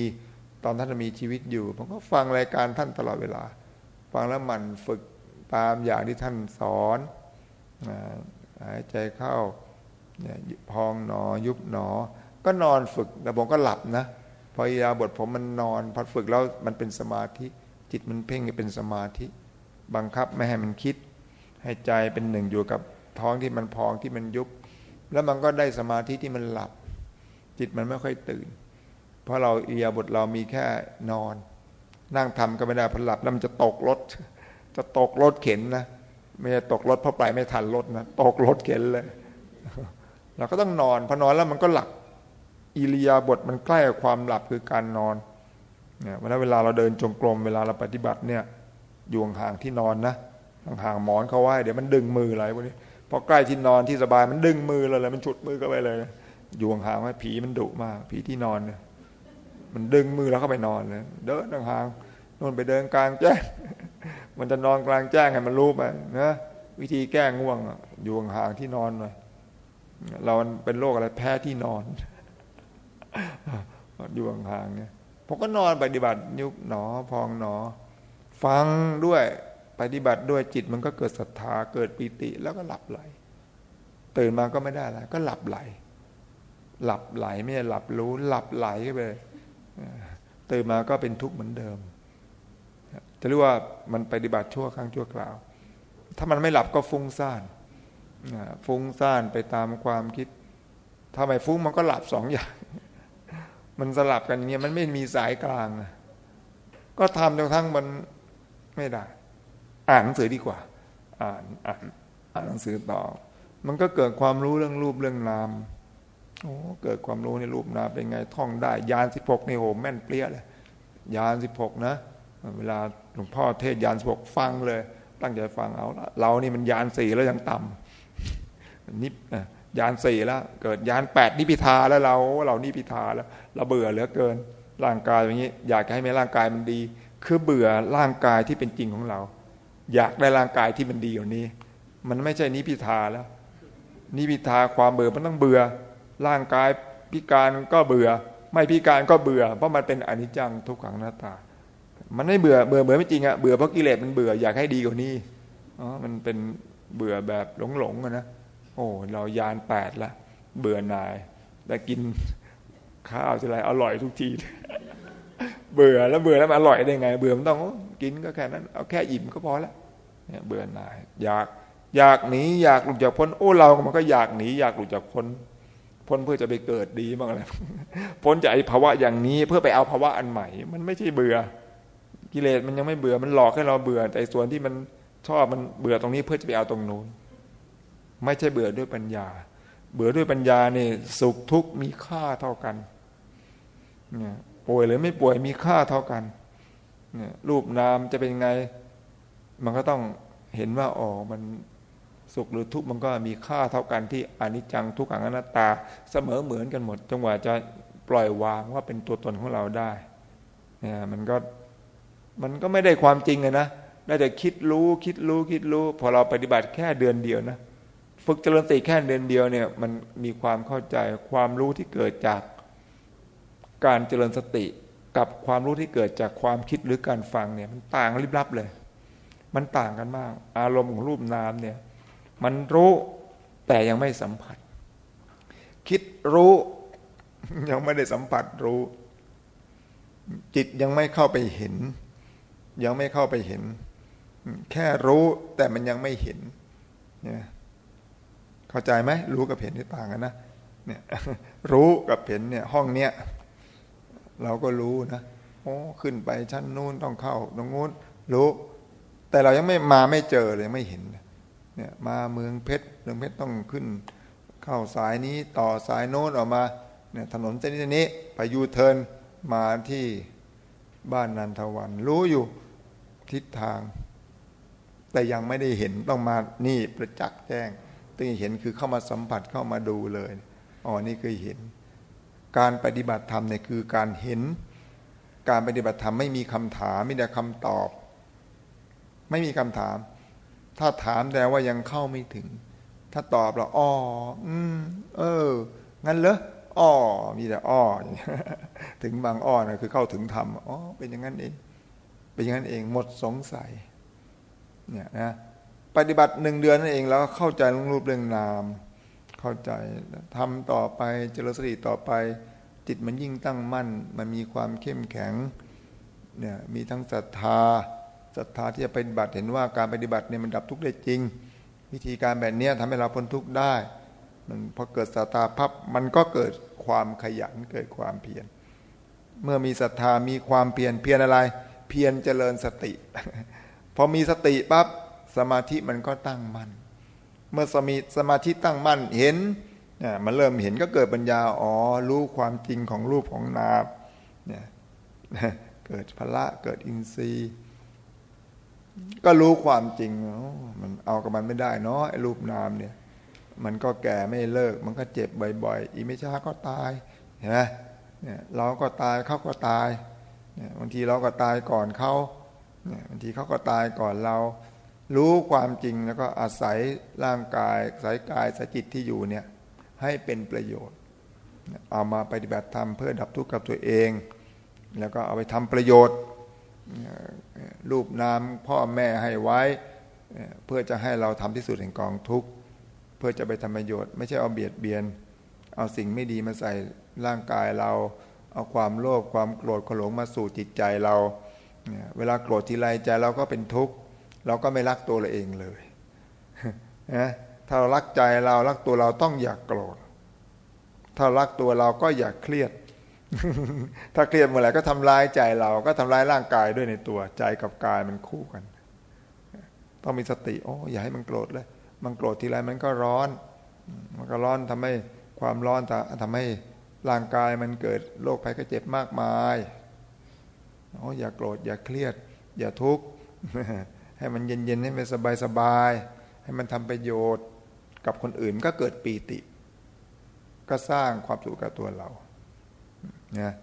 ตอนท่านมีชีวิตอยู่ ผมก็ฟังรายการท่านตลอดเวลา ฟังแล้วมันฝึกตามอย่างที่ท่านสอนหายใจเข้า พองหนอ ยุบหนอ ก็นอนฝึกแต่ผมก็หลับนะพออิยาบทผมมันนอนพอฝึกแล้วมันเป็นสมาธิ จิตมันเพ่งเป็นสมาธิ บังคับไม่ให้มันคิด ให้ใจเป็นหนึ่งอยู่กับท้องที่มันพองที่มันยุบ แล้วมันก็ได้สมาธิที่มันหลับ จิตมันไม่ค่อยตื่น เพราะเราอิยาบทเรามีแค่นอน นั่งทำก็ไม่ได้พอหลับแล้วมันจะตกรถ จะตกรถเข็นนะไม่ใช่ตกรถเพราะไปไม่ทันรถนะตกรถเข็นเลย เราก็ต้องนอน พอนอนแล้วมันก็หลับอิริยาบถมันใกล้กับความหลับคือการนอนเนี่ยเวลาเวลาเราเดินจงกรมเวลาเราปฏิบัติเนี่ยอยู่ห่างที่นอนนะห่างหมอนเขาไว้เดี๋ยวมันดึงมืออะไรพวกนี้พอใกล้ที่นอนที่สบายมันดึงมือเลย มันฉุดมือเข้าไปเลยอยู่ห่างไว้ผีมันดุมาก ผีที่นอนเนี่ยมันดึงมือแล้วเข้าไปนอนเลยเดินห่างนอนไปเดินกลางแจ้งมันจะนอนกลางแจ้งให้มันรู้ไปนะวิธีแก้ง่วงอยู่ห่างที่นอนหน่อย เราเป็นโรคอะไรแพ้ที่นอน อยู่ห่างๆเนี่ยผมก็นอนปฏิบัติยุบหนอพองหนอ ฟังด้วยปฏิบัติด้วยจิตมันก็เกิดศรัทธาเกิดปิติแล้วก็หลับไหล ตื่นมาก็ไม่ได้อะไรก็หลับไหล หลับไหลไม่ใช่หลับรู้ หลับไหลไปตื่นมาก็เป็นทุกข์เหมือนเดิม จะเรียกว่ามันปฏิบัติชั่วครั้งชั่วคราว ถ้ามันไม่หลับก็ฟุ้งซ่าน ฟุ้งซ่านไปตามความคิดถ้าไมฟุ้งมันก็หลับสองอย่าง มันสลับกันเงี้ยมันไม่มีสายกลางก็ทำจนทั้งมันไม่ได้ อ่านหนังสือดีกว่า อ่านอ่านอ่านหนังสือต่อ มันก็เกิดความรู้เรื่องรูปเรื่องนามโอ้เกิดความรู้ในรูปนามเป็นไงท่องได้ ยานสิบหกในโหแม่นเปรี้ยเลยยานสิบหกนะ เวลาหลวงพ่อเทศยานสิบหกฟังเลย ตั้งใจฟังเอาเรานี่มันยานสี่แล้วยังต่ำ นิบยานสี่แล้ว เกิดยานแปดนิพิทาแล้วเราเรานิพิทาแล้ว เราเบื่อเหลือเกิน ร่างกายอย่างนี้ อยากให้แม่ร่างกายมันดี คือเบื่อร่างกายที่เป็นจริงของเรา อยากได้ร่างกายที่มันดีอย่านี้ มันไม่ใช่นิพิทาแล้ว นิพิทาความเบื่อมันต้องเบื่อ ร่างกายพิการก็เบื่อ ไม่พิการก็เบื่อ เพราะมันเป็นอนิจจังทุกขังหน้าตา มันไม่เบื่อเบื่อเบื่อไม่จริงอะเบื่อเพราะกิเลสมันเบื่ออยากให้ดีกว่านี้อ๋อมันเป็นเบื่อแบบหลงๆนะ โอ้เรายานแปดละเบื่อหน่าย แต่กินข้าวจะไรอร่อยทุกที เบื่อแล้วเบื่อแล้วมันอร่อยได้ไง เบื่อมันต้องกินก็แค่นั้น เอาแค่อิ่มก็พอแล้วเนี่ยเบื่อหน่าย อยากอยากหนีอยากหลุดจากพ้นโอ้เรา มันก็อยากหนีอยากหลุดจากพ้นพ้นเพื่อจะไปเกิดดีบ้างอะไรพ้นจากไอ้ภาวะอย่างนี้เพื่อไปเอาภาวะอันใหม่ มันไม่ใช่เบื่อ กิเลสมันยังไม่เบื่อมันหลอกให้เราเบื่อ แต่ส่วนที่มันชอบมันเบื่อตรงนี้เพื่อจะไปเอาตรงนู้น ไม่ใช่เบื่อด้วยปัญญา เบื่อด้วยปัญญาเนี่ยสุขทุกข์มีค่าเท่ากันเนี่ยป่วยหรือไม่ป่วยมีค่าเท่ากันเนี่ยรูปนามจะเป็นไง มันก็ต้องเห็นว่าอ๋อมันสุขหรือทุกข์มันก็มีค่าเท่ากันที่อนิจจังทุกขังอนัตตาเสมอเหมือนกันหมดจังหวะจะปล่อยวางว่าเป็นตัวตนของเราได้เนี่ยมันก็มันก็ไม่ได้ความจริงเลยนะได้แต่คิดรู้คิดรู้คิดรู้ พอเราปฏิบัติแค่เดือนเดียวนะ ฝึกเจริญสติแค่เดือนเดียวเนี่ยมันมีความเข้าใจความรู้ที่เกิดจากการเจริญสติกับความรู้ที่เกิดจากความคิดหรือการฟังเนี่ยมันต่างลิบลับเลย มันต่างกันมาก อารมณ์ของรูปนามเนี่ยมันรู้แต่ยังไม่สัมผัส คิดรู้ยังไม่ได้สัมผัสรู้ จิตยังไม่เข้าไปเห็น ยังไม่เข้าไปเห็น แค่รู้แต่มันยังไม่เห็นเนี่ย เข้าใจไหมรู้กับเห็นที่ต่างกันนะเนี่ยรู้กับเห็นเนี่ยห้องเนี้ยเราก็รู้นะโอ้ขึ้นไปชั้นนู้นต้องเข้าตรงนู้นรู้ แต่เรายังไม่มาไม่เจอเลยไม่เห็นเนี่ยมาเมืองเพชรเมืองเพชรต้องขึ้น เข้าสายนี้ต่อสายโน้นออกมาเนี่ยถนนเส้นนี้ไปยูเทิร์นมาที่บ้านนันทวัน รู้อยู่ทิศทาง แต่ยังไม่ได้เห็นต้องมานี่ประจักษ์แจ้ง ตึงเห็นคือเข้ามาสัมผัสเข้ามาดูเลย อ๋อ นี่คือเห็น การปฏิบัติธรรมเนี่ยคือการเห็น การปฏิบัติธรรมไม่มีคำถามมีแต่คำตอบ ไม่มีคำถาม ถ้าถามแต่ว่ายังเข้าไม่ถึง ถ้าตอบเราอ๋อ อืม เออ งั้นเหรออ้อ มีแต่อ้อ ถึงบางอ้อนะคือเข้าถึงธรรม อ๋อ เป็นอย่างนั้นเอง เป็นอย่างนั้นเอง หมดสงสัย เนี่ยนะ ปฏิบัติหนึ่งเดือนนั่นเองแล้วเข้าใจเรื่องรูปเรื่องนาม เข้าใจทำต่อไปเจริญสติต่อไป จิตมันยิ่งตั้งมั่น มันมีความเข้มแข็งเนี่ยมีทั้งศรัทธาศรัทธาที่จะปฏิบัติเห็นว่าการปฏิบัติเนี่ยมันดับทุกข์ได้จริง วิธีการแบบนี้ทำให้เราพ้นทุกข์ได้ มันพอเกิดศรัทธาพับมันก็เกิดความขยันเกิดความเพียรเมื่อมีศรัทธามีความเพียรเพียรอะไร เพียรเจริญสติ พอมีสติปั๊บ สมาธิมันก็ตั้งมั่นเมื่อสมีสมาธิตั้งมั่นเห็นเนี่ยมันเริ่มเห็นก็เกิดปัญญาอ๋อรู้ความจริงของรูปของนามเนี่ยเกิดพละเกิดอินทรีย์ ก็รู้ความจริงมันเอากับมันไม่ได้เนาะไอ้รูปนามเนี่ย มันก็แก่ไม่เลิก มันก็เจ็บบ่อย ๆ อีไม่ช้าก็ตายเห็นไหมเนี่ยเราก็ตายเขาก็ตายเนี่ยบางทีเราก็ตายก่อนเขาเนี่ยบางทีเขาก็ตายก่อนเรา รู้ความจริงแล้วก็อาศัยร่างกายสายกายสจิตที่อยู่เนี่ยให้เป็นประโยชน์ เอามาปฏิบัติธรรมเพื่อดับทุกข์กับตัวเอง แล้วก็เอาไปทำประโยชน์ รูปนามพ่อแม่ให้ไว้ เพื่อจะให้เราทำที่สุดแห่งกองทุกข์เพื่อจะไปทำประโยชน์ ไม่ใช่เอาเบียดเบียน เอาสิ่งไม่ดีมาใส่ร่างกายเรา เอาความโลภความโกรธขลงมาสู่จิตใจเรา เวลาโกรธทีไรใจเราก็เป็นทุกข์ เราก็ไม่รักตัวเราเองเลยนะถ้าเรารักใจเรารักตัวเราต้องอยากโกรธ ถ้ารักตัวเราก็อยากเครียด ถ้าเครียดเมื่อไหร่ก็ทำลายใจเราก็ทำลายร่างกายด้วยในตัวใจกับกายมันคู่กัน ต้องมีสติโอ้อย่าให้มันโกรธเลย มันโกรธทีไรมันก็ร้อน มันก็ร้อนทำให้ความร้อนทำให้ร่างกายมันเกิดโรคภัยไข้เจ็บมากมายโอ้อย่าโกรธอย่าเครียด อย่าทุกข์ ให้มันเย็นๆให้มันสบายๆให้มันทำประโยชน์กับคนอื่นก็เกิดปีติ ก็สร้างความสุขกับตัวเรานะ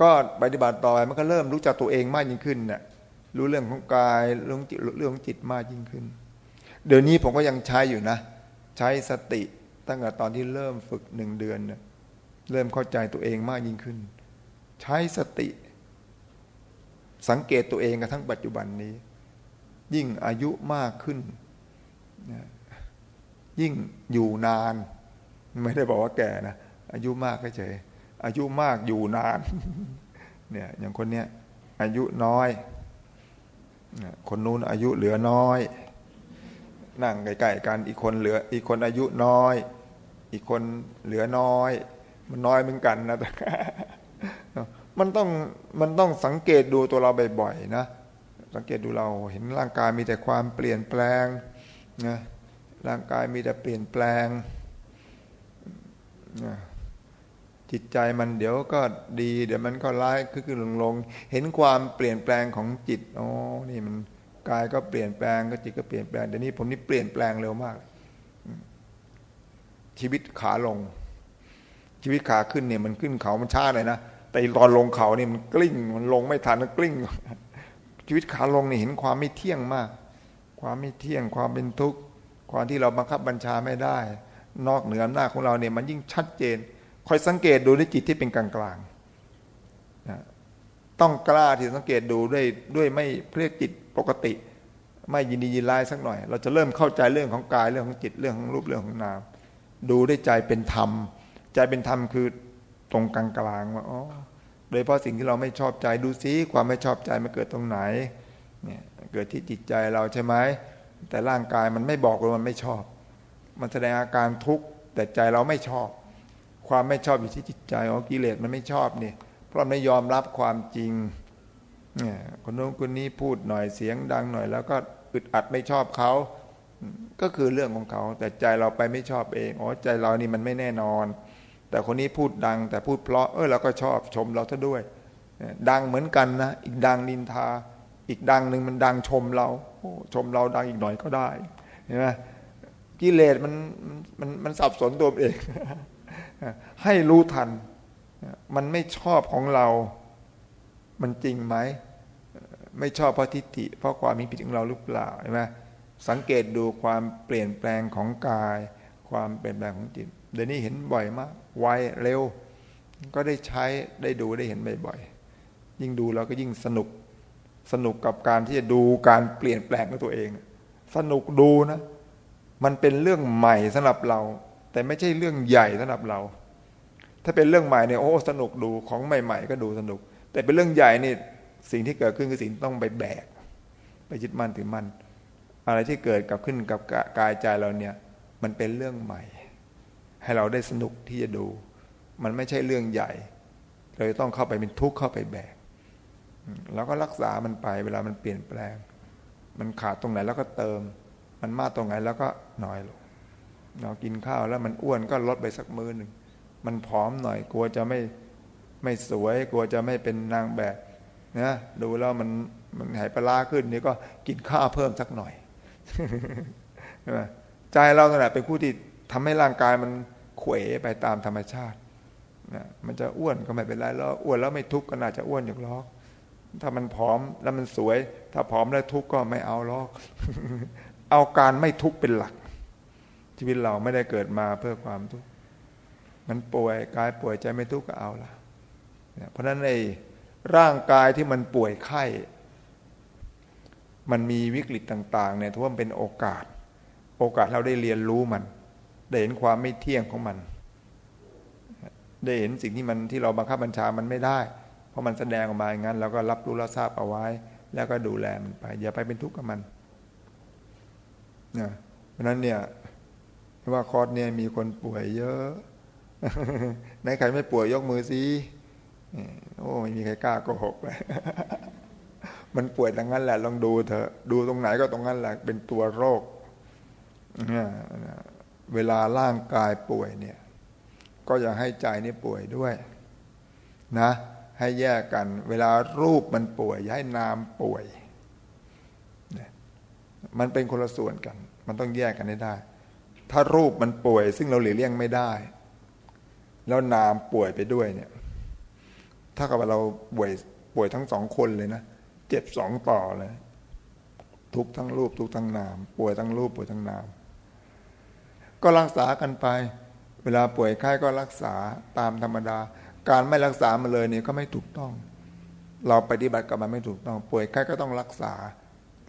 ก็ปฏิบัติต่อไปมันก็เริ่มรู้จักตัวเองมากยิ่งขึ้นนะ่ะรู้เรื่องของกายเรื่องจิตเรื่องของจิตมากยิ่งขึ้น เดี๋ยวนี้ผมก็ยังใช้อยู่นะ ใช้สติตั้งแต่ตอนที่เริ่มฝึกหนึ่งเดือนเนะเริ่มเข้าใจตัวเองมากยิ่งขึ้น ใช้สติ สังเกตตัวเองกับทั้งปัจจุบันนี้ ยิ่งอายุมากขึ้น ยิ่งอยู่นาน ไม่ได้บอกว่าแก่นะ อายุมากเฉยอายุมากอยู่นาน เนี่ยอย่างคนเนี้ยอายุน้อย คนนู้นอายุเหลือน้อย นั่งใกล้ๆกันอีกคนเหลือ อีกคนอายุน้อย อีกคนเหลือน้อย มันน้อยเหมือนกันนะมันต้องมันต้องสังเกตดูตัวเราบ่อยๆนะ สังเกตดูเราเห็นร่างกายมีแต่ความเปลี่ยนแปลงนะร่างกายมีแต่เปลี่ยนแปลงนะจิตใจมันเดี๋ยวก็ดี เดี๋ยวมันก็ร้ายคือคือลงลง เห็นความเปลี่ยนแปลงของจิตอ๋อนี่มันกายก็เปลี่ยนแปลงก็จิตก็เปลี่ยนแปลงเดี๋ยวนี้ผมนี่เปลี่ยนแปลงเร็วมาก ชีวิตขาลง ชีวิตขาขึ้นเนี่ยมันขึ้นเขามันช้าเลยนะแต่ตอนลงเขาเนี่ยมันกลิ้งมันลงไม่ทันมันกลิ้ง ชีวิตขาลงนี่เห็นความไม่เที่ยงมาก ความไม่เที่ยงความเป็นทุกข์ความที่เราบังคับบัญชาไม่ได้ นอกเหนืออำนาจของเราเนี่ยมันยิ่งชัดเจน คอยสังเกตดูด้วยจิตที่เป็นกลางกลางต้องกล้าที่สังเกตดูด้วยด้วยไม่เรียจิตปกติ ไม่ยินดียินร้ายสักหน่อย เราจะเริ่มเข้าใจเรื่องของกายเรื่องของจิตเรื่องของรูปเรื่องของนาม ดูด้วยใจเป็นธรรม ใจเป็นธรรมคือตรงกลางกลางว่าอ๋อ โดยเพราะสิ่งที่เราไม่ชอบใจดูซิความไม่ชอบใจมันเกิดตรงไหนเนี่ยเกิดที่จิตใจเราใช่ไหมแต่ร่างกายมันไม่บอกว่ามันไม่ชอบ มันแสดงอาการทุกข์แต่ใจเราไม่ชอบ ความไม่ชอบอยู่ที่จิตใจอ๋อกิเลสมันไม่ชอบนี่เพราะไม่ยอมรับความจริงเนี่ยคนโน้นคนนี้พูดหน่อยเสียงดังหน่อย แล้วก็อึดอัดไม่ชอบเขาก็คือเรื่องของเขา แต่ใจเราไปไม่ชอบเองอ๋อใจเรานี่มันไม่แน่นอน แต่คนนี้พูดดัง แต่พูดเพราะเออเราก็ชอบชมเราซะด้วย ดังเหมือนกันนะอีกดังนินทา อีกดังหนึ่งมันดังชมเราชมเราดังอีกหน่อยก็ได้เห็นไหมกิเลสมันมันมันสับสนตัวเอง ให้รู้ทัน มันไม่ชอบของเรา มันจริงไหม ไม่ชอบเพราะทิฏฐิ เพราะความมีผิดของเราหรือเปล่าใช่ไหมสังเกตดูความเปลี่ยนแปลงของกาย ความเปลี่ยนแปลงของจิต เดี๋ยวนี้เห็นบ่อยมาก ไวเร็ว ก็ได้ใช้ได้ดูได้เห็นบ่อยๆยิ่งดูเราก็ยิ่งสนุกสนุกกับการที่จะดูการเปลี่ยนแปลงของตัวเอง สนุกดูนะ มันเป็นเรื่องใหม่สำหรับเรา แต่ไม่ใช่เรื่องใหญ่สำหรับเรา ถ้าเป็นเรื่องใหม่เนี่ยโอ้สนุกดูของใหม่ ๆ ก็ดูสนุก แต่เป็นเรื่องใหญ่นี่สิ่งที่เกิดขึ้นคือสิ่งต้องไปแบก ไปยึดมั่นถือมั่นอะไรที่เกิดกับขึ้นกับกายใจเราเนี่ย มันเป็นเรื่องใหม่ ให้เราได้สนุกที่จะดู มันไม่ใช่เรื่องใหญ่ เราจะต้องเข้าไปเป็นทุกข์เข้าไปแบกแล้วก็รักษามันไป เวลามันเปลี่ยนแปลง มันขาดตรงไหนแล้วก็เติม มันมากตรงไหนแล้วก็น้อยลงเรากินข้าวแล้วมันอ้วนก็ลดไปสักมือหนึ่งมันผอมหน่อยกลัวจะไม่ไม่สวย กลัวจะไม่เป็นนางแบบนะดูแล้วมันมันหายปลาขึ้นนี่ก็กินข้าวเพิ่มสักหน่อยใจเราเนี่ยเป็นผู้ที่ทำให้ร่างกายมัน เขวไปตามธรรมชาตินะมันจะอ้วนก็ไม่เป็นไรแล้วอ้วนแล้วไม่ทุกข์ก็น่าจะอ้วนอยู่หรอกถ้ามันผอมแล้วมันสวย ถ้าผอมแล้วทุกข์ก็ไม่เอาหรอก เอาการไม่ทุกข์เป็นหลัก ชีวิตเราไม่ได้เกิดมาเพื่อความทุกข์มันป่วยกายป่วยใจไม่ทุกข์ก็เอาละเพราะฉะนั้นในร่างกายที่มันป่วยไข้ มันมีวิกฤตต่าง ๆ เนี่ยถือว่าเป็นโอกาส โอกาสเราได้เรียนรู้มัน ได้เห็นความไม่เที่ยงของมัน ได้เห็นสิ่งที่มันที่เราบังคับบัญชามันไม่ได้ เพราะมันแสดงออกมาอย่างนั้นเราก็รับรู้รับทราบเอาไว้ แล้วก็ดูแลมันไป อย่าไปเป็นทุกข์กับมันนะเพราะนั้นเนี่ยว่าคอร์สเนี่ยมีคนป่วยเยอะในใครไม่ป่วยยกมือสิโอ้ไม่มีใครกล้าโกหกเลยมันป่วยตรงนั้นแหละลองดูเถอะ ดูตรงไหนก็ตรงนั้นแหละเป็นตัวโรคเนี่ย เวลาร่างกายป่วยเนี่ย ก็อย่าให้ใจนี่ป่วยด้วยนะ ให้แยกกัน เวลารูปมันป่วย อย่าให้นามป่วย มันเป็นคนละส่วนกัน มันต้องแยกกันให้ได้ ถ้ารูปมันป่วย ซึ่งเราหลีกเลี่ยงไม่ได้ แล้วนามป่วยไปด้วยเนี่ย ถ้ากับเราป่วยป่วยทั้งสองคนเลยนะ เจ็บสองต่อเลย ทุกทั้งรูปทุกทั้งนาม ป่วยทั้งรูปป่วยทั้งนาม ก็รักษากันไป เวลาป่วยไข้ก็รักษาตามธรรมดา การไม่รักษามันเลยเนี่ยก็ไม่ถูกต้อง เราปฏิบัติกับมันไม่ถูกต้อง ป่วยไข้ก็ต้องรักษา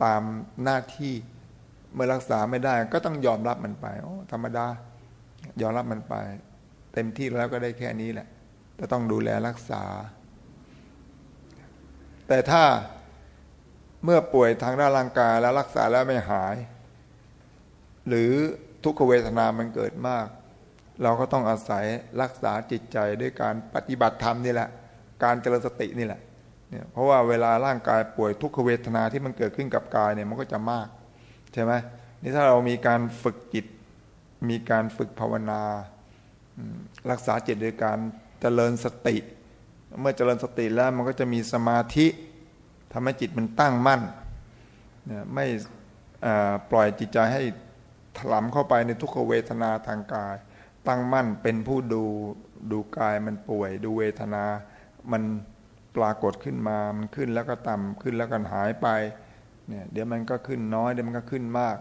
ตามหน้าที่เมื่อรักษาไม่ได้ก็ต้องยอมรับมันไปโอ้ธรรมดายอมรับมันไป เต็มที่แล้วก็ได้แค่นี้แหละจะต้องดูแลรักษา แต่ถ้าเมื่อป่วยทางด้านร่างกายแล้วรักษาแล้วไม่หาย หรือ ทุกขเวทนามันเกิดมาก เราก็ต้องอาศัยรักษาจิตใจด้วยการปฏิบัติธรรมนี่แหละ การเจริญสตินี่แหละเนี่ยเพราะว่าเวลาร่างกายป่วยทุกขเวทนาที่มันเกิดขึ้นกับกายเนี่ยมันก็จะมากใช่ไหมนี่ถ้าเรามีการฝึกจิต มีการฝึกภาวนา รักษาจิตโดยการเจริญสติ เมื่อเจริญสติแล้วมันก็จะมีสมาธิทำให้จิตมันตั้งมั่น ไม่ปล่อยจิตใจให้ ถลำเข้าไปในทุกขเวทนาทางกาย ตั้งมั่นเป็นผู้ดูดูกายมันป่วย ดูเวทนา มันปรากฏขึ้นมา มันขึ้นแล้วก็ต่ำขึ้นแล้วก็หายไปเนี่ยเดี๋ยวมันก็ขึ้นน้อยเดี๋ยวมันก็ขึ้นมาก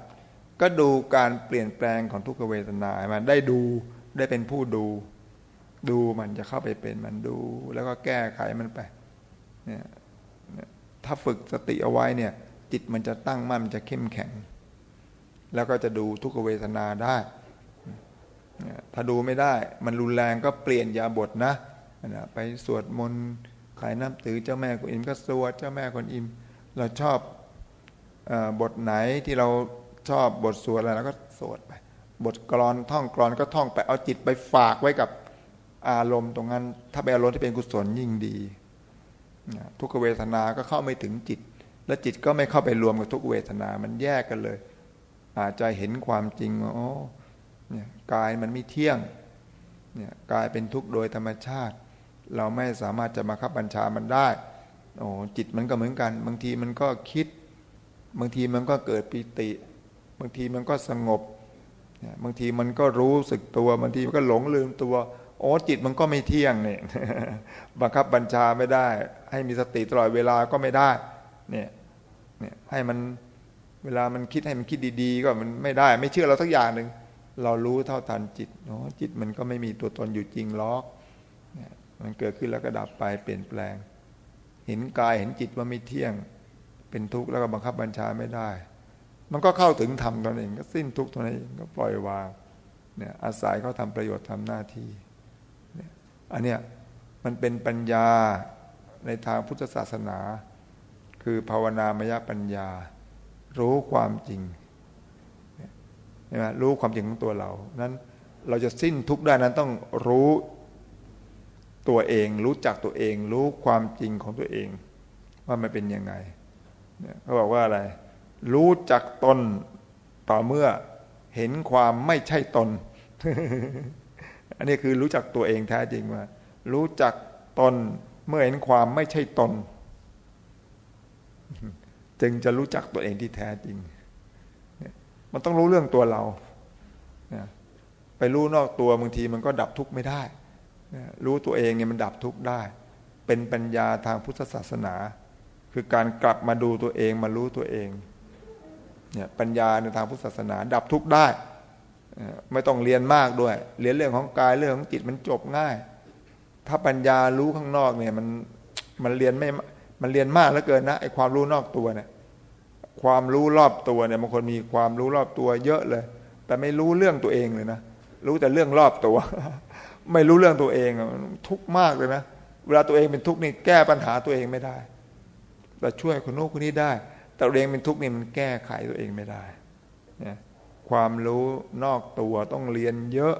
ก็ดูการเปลี่ยนแปลงของทุกขเวทนามันได้ดูได้เป็นผู้ดู ดูมันจะเข้าไปเป็นมันดู แล้วก็แก้ไขมันไปเนี่ยถ้าฝึกสติเอาไว้เนี่ย จิตมันจะตั้งมั่นมันจะเข้มแข็ง แล้วก็จะดูทุกเวทนาได้ ถ้าดูไม่ได้ มันรุนแรงก็เปลี่ยนยาบทนะไปสวดมนต์ขายน้ำตือเจ้าแม่กวนอิมก็สวดเจ้าแม่กวนอิม เราชอบบทไหนที่เราชอบบทสวดอะไรเราก็สวดไป บทกรอนท่องกรอนก็ท่องไปเอาจิตไปฝากไว้กับอารมณ์ตรงนั้น ถ้าเป็นอารมณ์ที่เป็นกุศลยิ่งดี ทุกเวทนาก็เข้าไม่ถึงจิต และจิตก็ไม่เข้าไปรวมกับทุกเวทนา มันแยกกันเลย อาจจะเห็นความจริงว่าโอ๋เนี่ยกายมันไม่เที่ยงเนี่ยกายเป็นทุกข์โดยธรรมชาติ เราไม่สามารถจะมาคับบัญชามันได้โอ้จิตมันก็เหมือนกัน บางทีมันก็คิด บางทีมันก็เกิดปิติ บางทีมันก็สงบบางทีมันก็รู้สึกตัว บางทีมันก็หลงลืมตัว โอ้จิตมันก็ไม่เที่ยงเนี่ยบังคับบัญชาไม่ได้ ให้มีสติตลอดเวลาก็ไม่ได้เนี่ยเนี่ยให้มัน เวลามันคิดให้มันคิดดี ๆ ก็มันไม่ได้ ไม่เชื่อเราสักอย่างหนึ่งเรารู้เท่าทันจิตเนาะจิตมันก็ไม่มีตัวตนอยู่จริงล็อกมันเกิดขึ้นแล้วก็ดับไปเปลี่ยนแปลง เห็นกายเห็นจิตว่าไม่เที่ยง เป็นทุกข์แล้วก็บังคับบัญชาไม่ได้ มันก็เข้าถึงธรรมตนเอง ก็สิ้นทุกข์ตนเองก็ปล่อยวางเนี่ยอาศัยเขาทำประโยชน์ทำหน้าที่เนี่ยอันเนี้ยมันเป็นปัญญาในทางพุทธศาสนา คือภาวนามยปัญญา รู้ความจริงใช่ไหมรู้ความจริงของตัวเรา นั้นเราจะสิ้นทุกข์ได้นั้นต้องรู้ตัวเอง รู้จักตัวเอง รู้ความจริงของตัวเอง ว่ามันเป็นยังไงเขาบอกว่าอะไร รู้จักตนต่อเมื่อเห็นความไม่ใช่ตน อันนี้คือรู้จักตัวเองแท้จริงว่า รู้จักตนเมื่อเห็นความไม่ใช่ตน จึงจะรู้จักตัวเองที่แท้จริง มันต้องรู้เรื่องตัวเราไปรู้นอกตัวบางทีมันก็ดับทุกข์ไม่ได้ รู้ตัวเองเนี่ยมันดับทุกข์ได้ เป็นปัญญาทางพุทธศาสนา คือการกลับมาดูตัวเองมารู้ตัวเองเนี่ยปัญญาในทางพุทธศาสนา ดับทุกข์ได้ ไม่ต้องเรียนมากด้วย เรียนเรื่องของกายเรื่องของจิตมันจบง่าย ถ้าปัญญารู้ข้างนอกเนี่ยมันมันเรียนไม่ มันเรียนมากเหลือเกินนะไอ้ความรู้นอกตัวเนี่ย ความรู้รอบตัวเนี่ยบางคนมีความรู้รอบตัวเยอะเลย แต่ไม่รู้เรื่องตัวเองเลยนะรู้แต่เรื่องรอบตัว ไม่รู้เรื่องตัวเองทุกข์มากเลยนะเวลาตัวเองเป็นทุกข์นี่แก้ปัญหาตัวเองไม่ได้แต่ช่วยคนโน้นคนนี้ได้ แต่ตัวเองเป็นทุกข์นี่มันแก้ไขตัวเองไม่ได้เนี่ยความรู้นอกตัวต้องเรียนเยอะ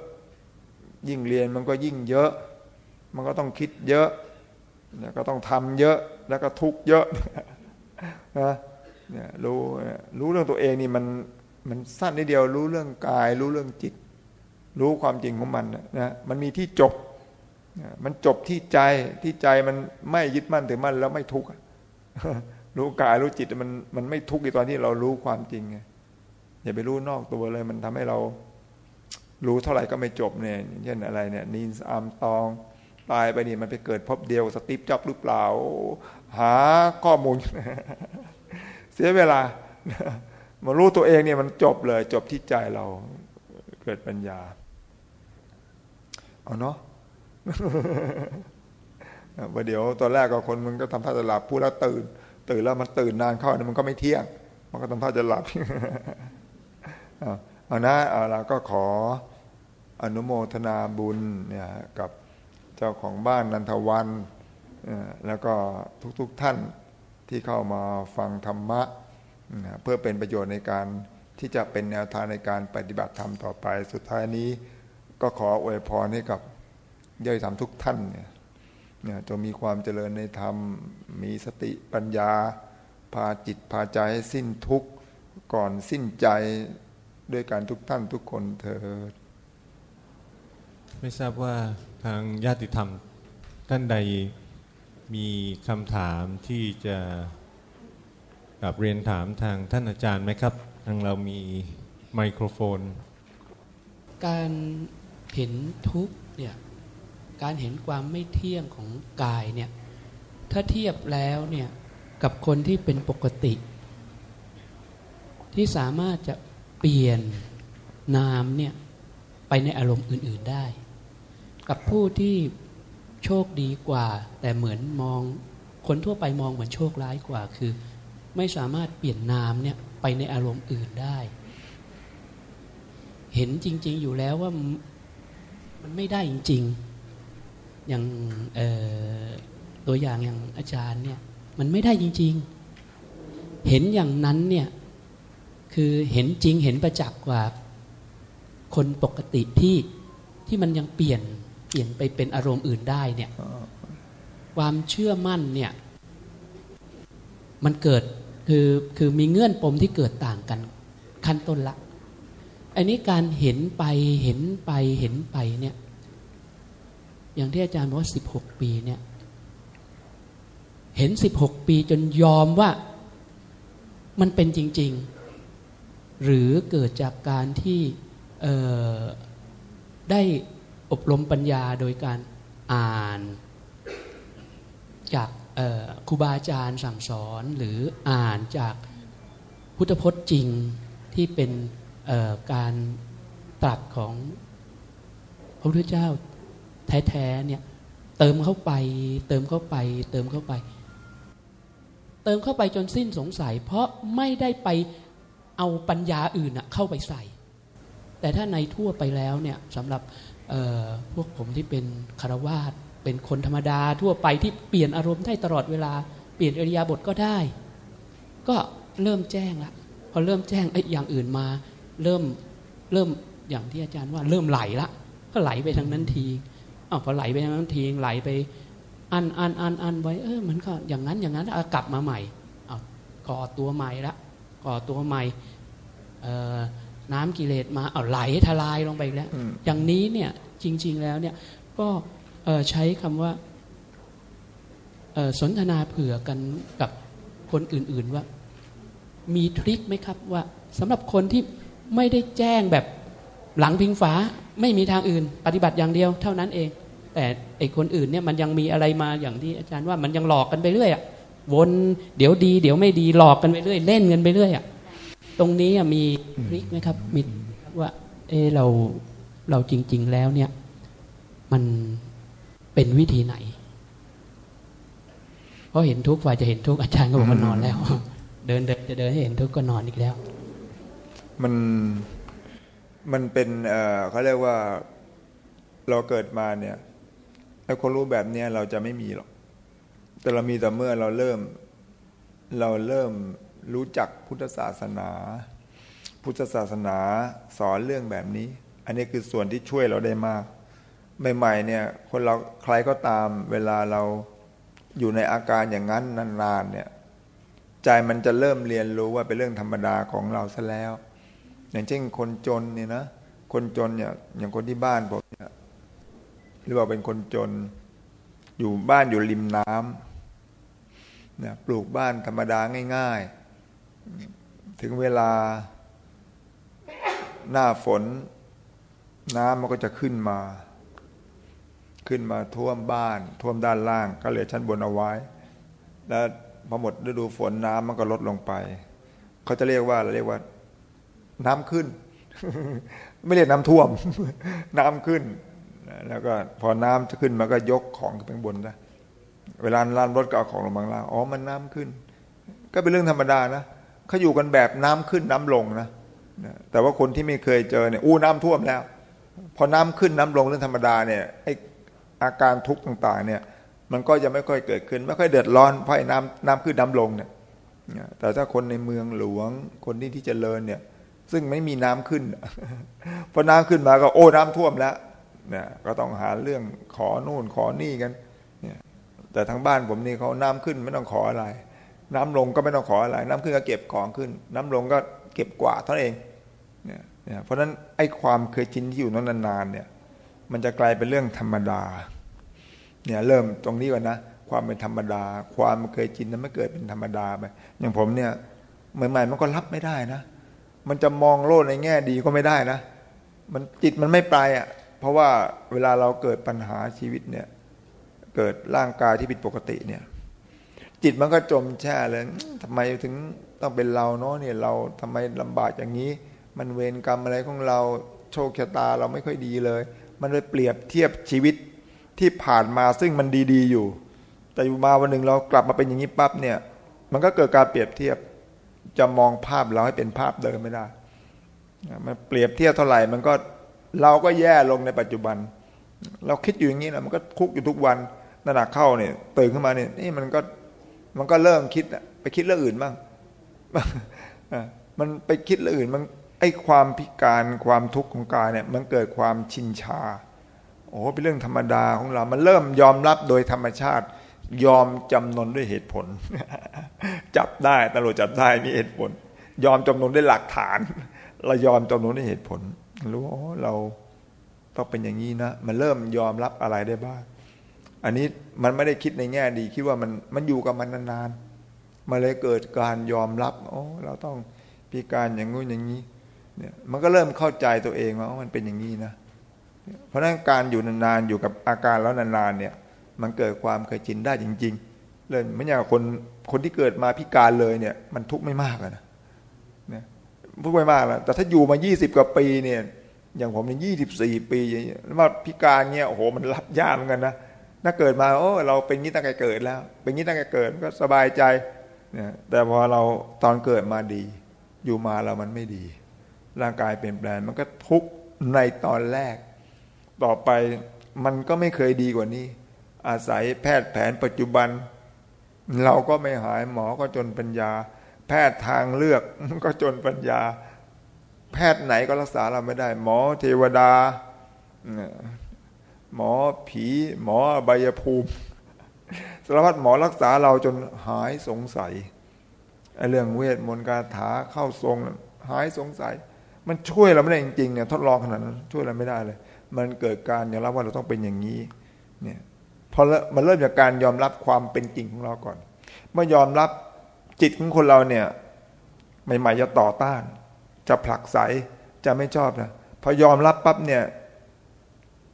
ยิ่งเรียนมันก็ยิ่งเยอะ มันก็ต้องคิดเยอะเนี่ยก็ต้องทำเยอะแล้วก็ทุกข์เยอะนะเนี่ยรู้รู้เรื่องตัวเองนี่มันมันสั้นนิดเดียว รู้เรื่องกาย รู้เรื่องจิต รู้ความจริงของมันนะมันมีที่จบ มันจบที่ใจที่ใจมันไม่ยึดมั่นถือมั่นแล้วไม่ทุกข์รู้กายรู้จิตมันมันไม่ทุกข์ในตอนที่เรารู้ความจริงไงอย่าไปรู้นอกตัวเลย มันทำให้เรารู้เท่าไหร่ก็ไม่จบเนี่ยเช่นอะไรเนี่ยนีนอามตอง ตายไปนี่มันไปเกิดพบเดียวสติปจ็อบหรือเปล่า หาข้อมูล เสียเวลามารู้ตัวเองเนี่ยมันจบเลย จบที่ใจเราเกิดปัญญา เอาเนาะว่าเดี๋ยวตอนแรกก็คนมันก็ทำท่าจะหลับพูดแล้วตื่น ตื่นแล้วมันตื่นนานเข้านี่มันก็ไม่เที่ยง มันก็ทำท่าจะหลับเอานะเอาเราก็ขออนุโมทนาบุญเนี่ยกับ จ้าของบ้านนันทวันแล้วก็ทุกๆทท่านที่เข้ามาฟังธรรมะ เพื่อเป็นประโยชน์ในการที่จะเป็นแนวทางในการปฏิบัติธรรมต่อไป สุดท้ายนี้ก็ขออวยพรให้กับย่อยธรรมทุกท่านเนี่ยเนี่ยจะมีความเจริญในธรรม มีสติปัญญา พาจิตพาใจให้สิ้นทุกข์ก่อนสิ้นใจด้วยการทุกท่านทุกคนเถิดไม่ทราบว่า ทางญาติธรรมท่านใดมีคำถามที่จะกับเรียนถามทางท่านอาจารย์ไหมครับ ทางเรามีไมโครโฟน การเห็นทุกเนี่ยการเห็นความไม่เที่ยงของกายเนี่ยถ้าเทียบแล้วเนี่ยกับคนที่เป็นปกติ ที่สามารถจะเปลี่ยนนามเนี่ยไปในอารมณ์อื่น ๆได้ กับผู้ที่โชคดีกว่า แต่เหมือนมองคนทั่วไปมองเหมือนโชคร้ายกว่า คือ ไม่สามารถเปลี่ยนนามเนี่ยไปในอารมณ์อื่นได้ เห็นจริง ๆ อยู่แล้วว่ามันไม่ได้จริง ๆ อย่างตัวอย่างอย่างอาจารย์เนี่ยมันไม่ได้จริง ๆ เห็นอย่างนั้นเนี่ยคือเห็นจริงเห็นประจักษ์กว่า คนปกติที่ที่มันยังเปลี่ยน ปลี่ยนไปเป็นอารมณ์อื่นได้เนี่ย ความเชื่อมั่นเนี่ย มันเกิดคือคือมีเงื่อนปมที่เกิดต่างกันขั้นต้นละ อันนี้การเห็นไปเห็นไปเห็นไปเนี่ย อย่างที่อาจารย์บอกว่าสิบหกปีเนี่ย เห็นสิบหกปีจนยอมว่ามันเป็นจริง ๆ หรือเกิดจากการที่ได้ อบรมปัญญาโดยการอ่าน จากครูบาอาจารย์สั่งสอนหรืออ่านจากพุทธพจน์จริงที่เป็นการตรัสของพระพุทธเจ้าแท้ๆเนี่ยเติมเข้าไป เติมเข้าไป เติมเข้าไป เติมเข้าไปจนสิ้นสงสัย เพราะไม่ได้ไปเอาปัญญาอื่นเข้าไปใส่ แต่ถ้าในทั่วไปแล้วเนี่ยสำหรับ พวกผมที่เป็นคารวาสเป็นคนธรรมดาทั่วไปที่เปลี่ยนอารมณ์ได้ตลอดเวลา เปลี่ยนอริยาบทก็ได้ ก็เริ่มแจ้งละพอเริ่มแจ้งไอ้อย่างอื่นมา เริ่มเริ่มอย่างที่อาจารย์ว่าเริ่มไหลละก็ไหลไปทางนั้นทีอ้าวพอไหลไปทางนั้นทีไหลไปอันอันอันอันไว้เออมันก็อย่างนั้นอย่างนั้นอากลับมาใหม่เอาก่อตัวใหม่ละก่อตัวใหม่ น้ำกิเลสมาเอาไหลทลายลงไปแล้ว อย่างนี้เนี่ยจริง ๆแล้วเนี่ยก็ใช้คำว่าสนทนาเผื่อกันกับคนอื่น ๆว่า มีทริคไหมครับว่าสำหรับคนที่ไม่ได้แจ้งแบบหลังพิงฝาไม่มีทางอื่น ปฏิบัติอย่างเดียวเท่านั้นเอง แต่ไอคนอื่นเนี่ยมันยังมีอะไรมาอย่างที่อาจารย์ว่ามันยังหลอกกันไปเรื่อยอะวนเดี๋ยวดี เดี๋ยวไม่ดีหลอกกันไปเรื่อย เล่นกันไปเรื่อยอะ ตรงนี้มีทริคไหมครับมีว่า เออเราเราจริง ๆ แล้วเนี่ย มันเป็นวิธีไหน เพราะเห็นทุกฝ่ายจะเห็นทุกอาจารย์ก็บอกว่านอนแล้ว เดินเดินจะเดินให้เห็นทุกก็นอนอีกแล้ว มันมันเป็นเเขาเรียกว่าเราเกิดมาเนี่ยไอ้คนรู้แบบเนี้ยเราจะไม่มีหรอก แต่เรามีแต่เมื่อเราเริ่ม เราเริ่ม รู้จักพุทธศาสนา พุทธศาสนาสอนเรื่องแบบนี้ อันนี้คือส่วนที่ช่วยเราได้มาก ใหม่ๆเนี่ยคนเราใครก็ตามเวลาเราอยู่ในอาการอย่างนั้นนานๆเนี่ยใจมันจะเริ่มเรียนรู้ว่าเป็นเรื่องธรรมดาของเราซะแล้ว อย่างเช่นคนจนเนี่ยนะคนจนเนี่ยอย่างคนที่บ้านผมเนี่ยหรือว่าเป็นคนจน อยู่บ้านอยู่ริมน้ำเนี่ยปลูกบ้านธรรมดาง่าย ๆ ถึงเวลาหน้าฝน น้ำมันก็จะขึ้นมา ขึ้นมาท่วมบ้าน ท่วมด้านล่าง ก็เหลือชั้นบนเอาไว้ แล้วพอหมดฤดูฝนน้ำมันก็ลดลงไป เขาจะเรียกว่าเรียกว่า น้ำขึ้น ไม่เรียกน้ำท่วม น้ำขึ้น แล้วก็พอน้ำจะขึ้นมันก็ยกของขึ้นบนได้เวลาลานรถก็เอาของลงมาล่างอ๋อมันน้ำขึ้น ก็เป็นเรื่องธรรมดานะ เขาอยู่กันแบบน้ำขึ้นน้ำลงนะแต่ว่าคนที่ไม่เคยเจอเนี่ยอู้น้ำท่วมแล้ว พอน้ำขึ้นน้ำลงเรื่องธรรมดาเนี่ยไออาการทุกข์ต่าง ๆ เนี่ย มันก็จะไม่ค่อยเกิดขึ้น ไม่ค่อยเดือดร้อนเพราะน้ำน้ำขึ้นน้ำลงเนี่ยแต่ถ้าคนในเมืองหลวงคนที่ที่เจริญเนี่ย ซึ่งไม่มีน้ำขึ้นพอน้ำขึ้นมาก็โอ้น้ำท่วมแล้วเนี่ยก็ต้องหาเรื่องขอนู่นขอนี่กันเนี่ยแต่ทางบ้านผมนี่เขาน้ำขึ้นไม่ต้องขออะไร น้ำลงก็ไม่ต้องขออะไร น้ำขึ้นก็เก็บของขึ้น น้ำลงก็เก็บกว่าเท่านั้นเองเนี่ยเพราะฉะนั้นไอ้ความเคยชินที่อยู่นั้นนานๆเนี่ย มันจะกลายเป็นเรื่องธรรมดา เนี่ยเริ่มตรงนี้ก่อนนะความเป็นธรรมดา ความเคยชินนั้นไม่เกิดเป็นธรรมดาไปอย่างผมเนี่ยใหม่ๆมันก็รับไม่ได้นะ มันจะมองโลกในแง่ดีก็ไม่ได้นะ มันจิตมันไม่ไปอะ เพราะว่าเวลาเราเกิดปัญหาชีวิตเนี่ย เกิดร่างกายที่ผิดปกติเนี่ย จิตมันก็จมแช่เลยทำไมถึงต้องเป็นเราเนาะเนี่ยเราทำไมลำบากอย่างนี้ มันเวรกรรมอะไรของเราโชคชะตาเราไม่ค่อยดีเลย มันไปเปรียบเทียบชีวิตที่ผ่านมาซึ่งมันดีๆอยู่ แต่อยู่มาวันหนึ่งเรากลับมาเป็นอย่างนี้ปั๊บเนี่ย มันก็เกิดการเปรียบเทียบจะมองภาพเราให้เป็นภาพเดิมไม่ได้ มันเปรียบเทียบเท่าไหร่ มันก็เราก็แย่ลงในปัจจุบัน เราคิดอยู่อย่างนี้นะมันก็คุกอยู่ทุกวันนั่นเข้าเนี่ยตื่นขึ้นมาเนี่ยนี่มันก็ มันก็เริ่มคิดไปคิดเรื่องอื่นบ้างมันไปคิดเรื่องอื่นมันไอ้ความพิการความทุกข์ของกายเนี่ย มันเกิดความชินชา โอ้เป็นเรื่องธรรมดาของเรา มันเริ่มยอมรับโดยธรรมชาติ ยอมจำนนด้วยเหตุผล จับได้ตำรวจจับได้มีเหตุผล ยอมจำนนด้วยหลักฐาน เรายอมจำนนด้วยเหตุผลรู้ว่าเราต้องเป็นอย่างนี้นะ มันเริ่มยอมรับอะไรได้บ้าง อันนี้มันไม่ได้คิดในแง่ดี คิดว่ามันมันอยู่กับมันนานๆมาเลยเกิดการยอมรับโอ้เราต้องพิการอย่างงู้นอย่างนี้เนี่ยมันก็เริ่มเข้าใจตัวเองว่ามันเป็นอย่างนี้นะ เพราะนั้นการอยู่นานๆอยู่กับอาการแล้วนานๆเนี่ย มันเกิดความเคยชินได้จริง ๆ เลยไม่อย่างคนคนที่เกิดมาพิการเลยเนี่ย มันทุกข์ไม่มากนะเนี่ยทุกข์ไม่มากแล้วแต่ถ้าอยู่มา20กว่าปีเนี่ย อย่างผมเนี่ยยี่สิบสี่ปีแล้วมาพิการเนี่ยโอ้โหมันรับยากเหมือนกันนะ ถ้าเกิดมาโอ้เราเป็นงี้ตั้งแต่เกิดแล้ว เป็นงี้ตั้งแต่เกิดก็สบายใจเนี่ยแต่พอเราตอนเกิดมาดี อยู่มาแล้วมันไม่ดี ร่างกายเปลี่ยนแปลงมันก็ทุกข์ในตอนแรก ต่อไปมันก็ไม่เคยดีกว่านี้ อาศัยแพทย์แผนปัจจุบัน เราก็ไม่หายหมอก็จนปัญญา แพทย์ทางเลือกก็จนปัญญา แพทย์ไหนก็รักษาเราไม่ได้ หมอเทวดา หมอผี หมอใบยภูมิสารพัดหมอรักษาเราจนหายสงสัยไอ้เรื่องเวทมนต์คาถาเข้าทรงหายสงสัย มันช่วยเราไม่ได้จริงๆเนี่ยทดลองขนาดนั้นช่วยเราไม่ได้เลย มันเกิดการยอมรับว่าเราต้องเป็นอย่างนี้เนี่ยพอมันเริ่มจากการยอมรับความเป็นจริงของเราก่อน เมื่อยอมรับจิตของคนเราเนี่ยใหม่ๆจะต่อต้าน จะผลักไสจะไม่ชอบนะพอยอมรับปั๊บเนี่ย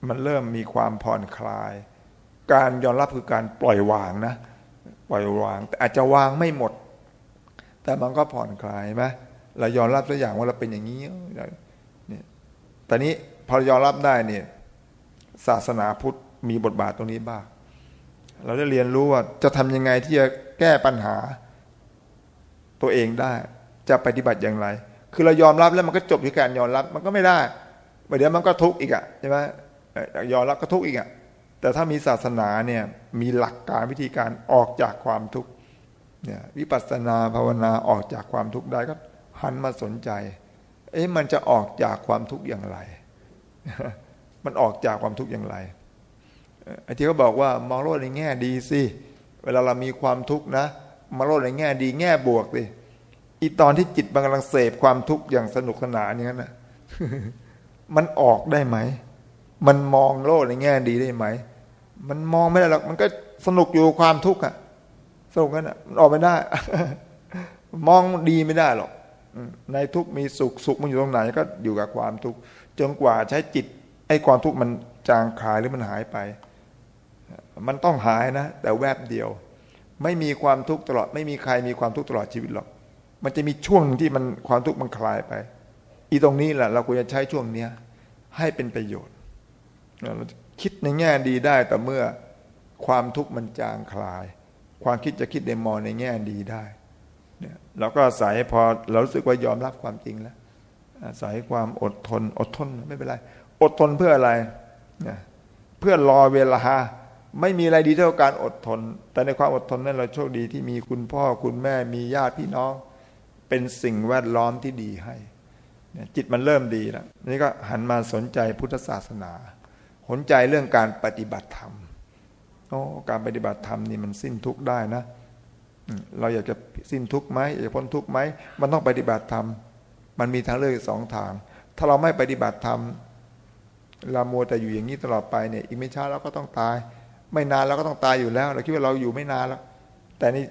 มันเริ่มมีความผ่อนคลาย การยอมรับคือการปล่อยวางนะ ปล่อยวาง แต่อาจจะวางไม่หมด แต่มันก็ผ่อนคลายไหมเรายอมรับตัวอย่างว่าเราเป็นอย่างนี้เนี่ยตอนนี้พอยอมรับได้เนี่ยศาสนาพุทธมีบทบาทตรงนี้บ้าง เราได้เรียนรู้ว่าจะทำยังไงที่จะแก้ปัญหาตัวเองได้ จะปฏิบัติอย่างไร คือเรายอมรับแล้วมันก็จบที่การยอมรับมันก็ไม่ได้เดี๋ยวมันก็ทุกข์อีกอะใช่ไหม ยอมรับก็ทุกข์อีกอะแต่ถ้ามีศาสนาเนี่ยมีหลักการวิธีการออกจากความทุกข์เนี่ยวิปัสสนาภาวนาออกจากความทุกข์ได้ก็หันมาสนใจ เอ๊ะมันจะออกจากความทุกข์อย่างไร มันออกจากความทุกข์อย่างไรไอ้ที่เขาบอกว่ามองโลกในแง่ดีสิเวลาเรามีความทุกข์นะมองโลกในแง่ดีแง่บวกสิอีตอนที่จิตมันกำลังเสพความทุกข์อย่างสนุกสนานอย่างนั้นนะมันออกได้ไหม มันมองโลกในแง่ดีได้ไหม มันมองไม่ได้หรอก มันก็สนุกอยู่ความทุกข์อะสนุกกันอะมันออกไม่ได้ มองดีไม่ได้หรอกในทุกมีสุขสุขมันอยู่ตรงไหนก็อยู่กับความทุกข์จนกว่าใช้จิต ไอ้ความทุกข์มันจางคายหรือมันหายไป มันต้องหายนะ แต่แวบเดียว ไม่มีความทุกข์ตลอด ไม่มีใครมีความทุกข์ตลอดชีวิตหรอก มันจะมีช่วงที่มันความทุกข์มันคลายไป อีตรงนี้แหละเราควรจะใช้ช่วงเนี้ยให้เป็นประโยชน์ เราคิดในแง่ดีได้แต่เมื่อความทุกข์มันจางคลาย ความคิดจะคิดในมองในแง่ดีได้เนี่ยเราก็อาศัยพอเรารู้สึกว่ายอมรับความจริงแล้ว อาศัยความอดทน อดทนไม่เป็นไร อดทนเพื่ออะไรเนี่ยเพื่อรอเวลาไม่มีอะไรดีเท่าการอดทน แต่ในความอดทนนั้นเราโชคดีที่มีคุณพ่อคุณแม่มีญาติพี่น้อง เป็นสิ่งแวดล้อมที่ดีให้ จิตมันเริ่มดีแล้วนี่ก็หันมาสนใจพุทธศาสนา สนใจเรื่องการปฏิบัติธรรมโอ้การปฏิบัติธรรมนี่มันสิ้นทุกข์ได้นะ เราอยากจะสิ้นทุกข์ไหมอยากจะพ้นทุกข์ไหมมันต้องปฏิบัติธรรม มันมีทางเลือกสองทาง ถ้าเราไม่ปฏิบัติธรรมเราโมแต่อยู่อย่างนี้ตลอดไปเนี่ยอีกไม่ช้าเราก็ต้องตาย ไม่นานเราก็ต้องตายอยู่แล้ว เราคิดว่าเราอยู่ไม่นานแล้ว แต่นี่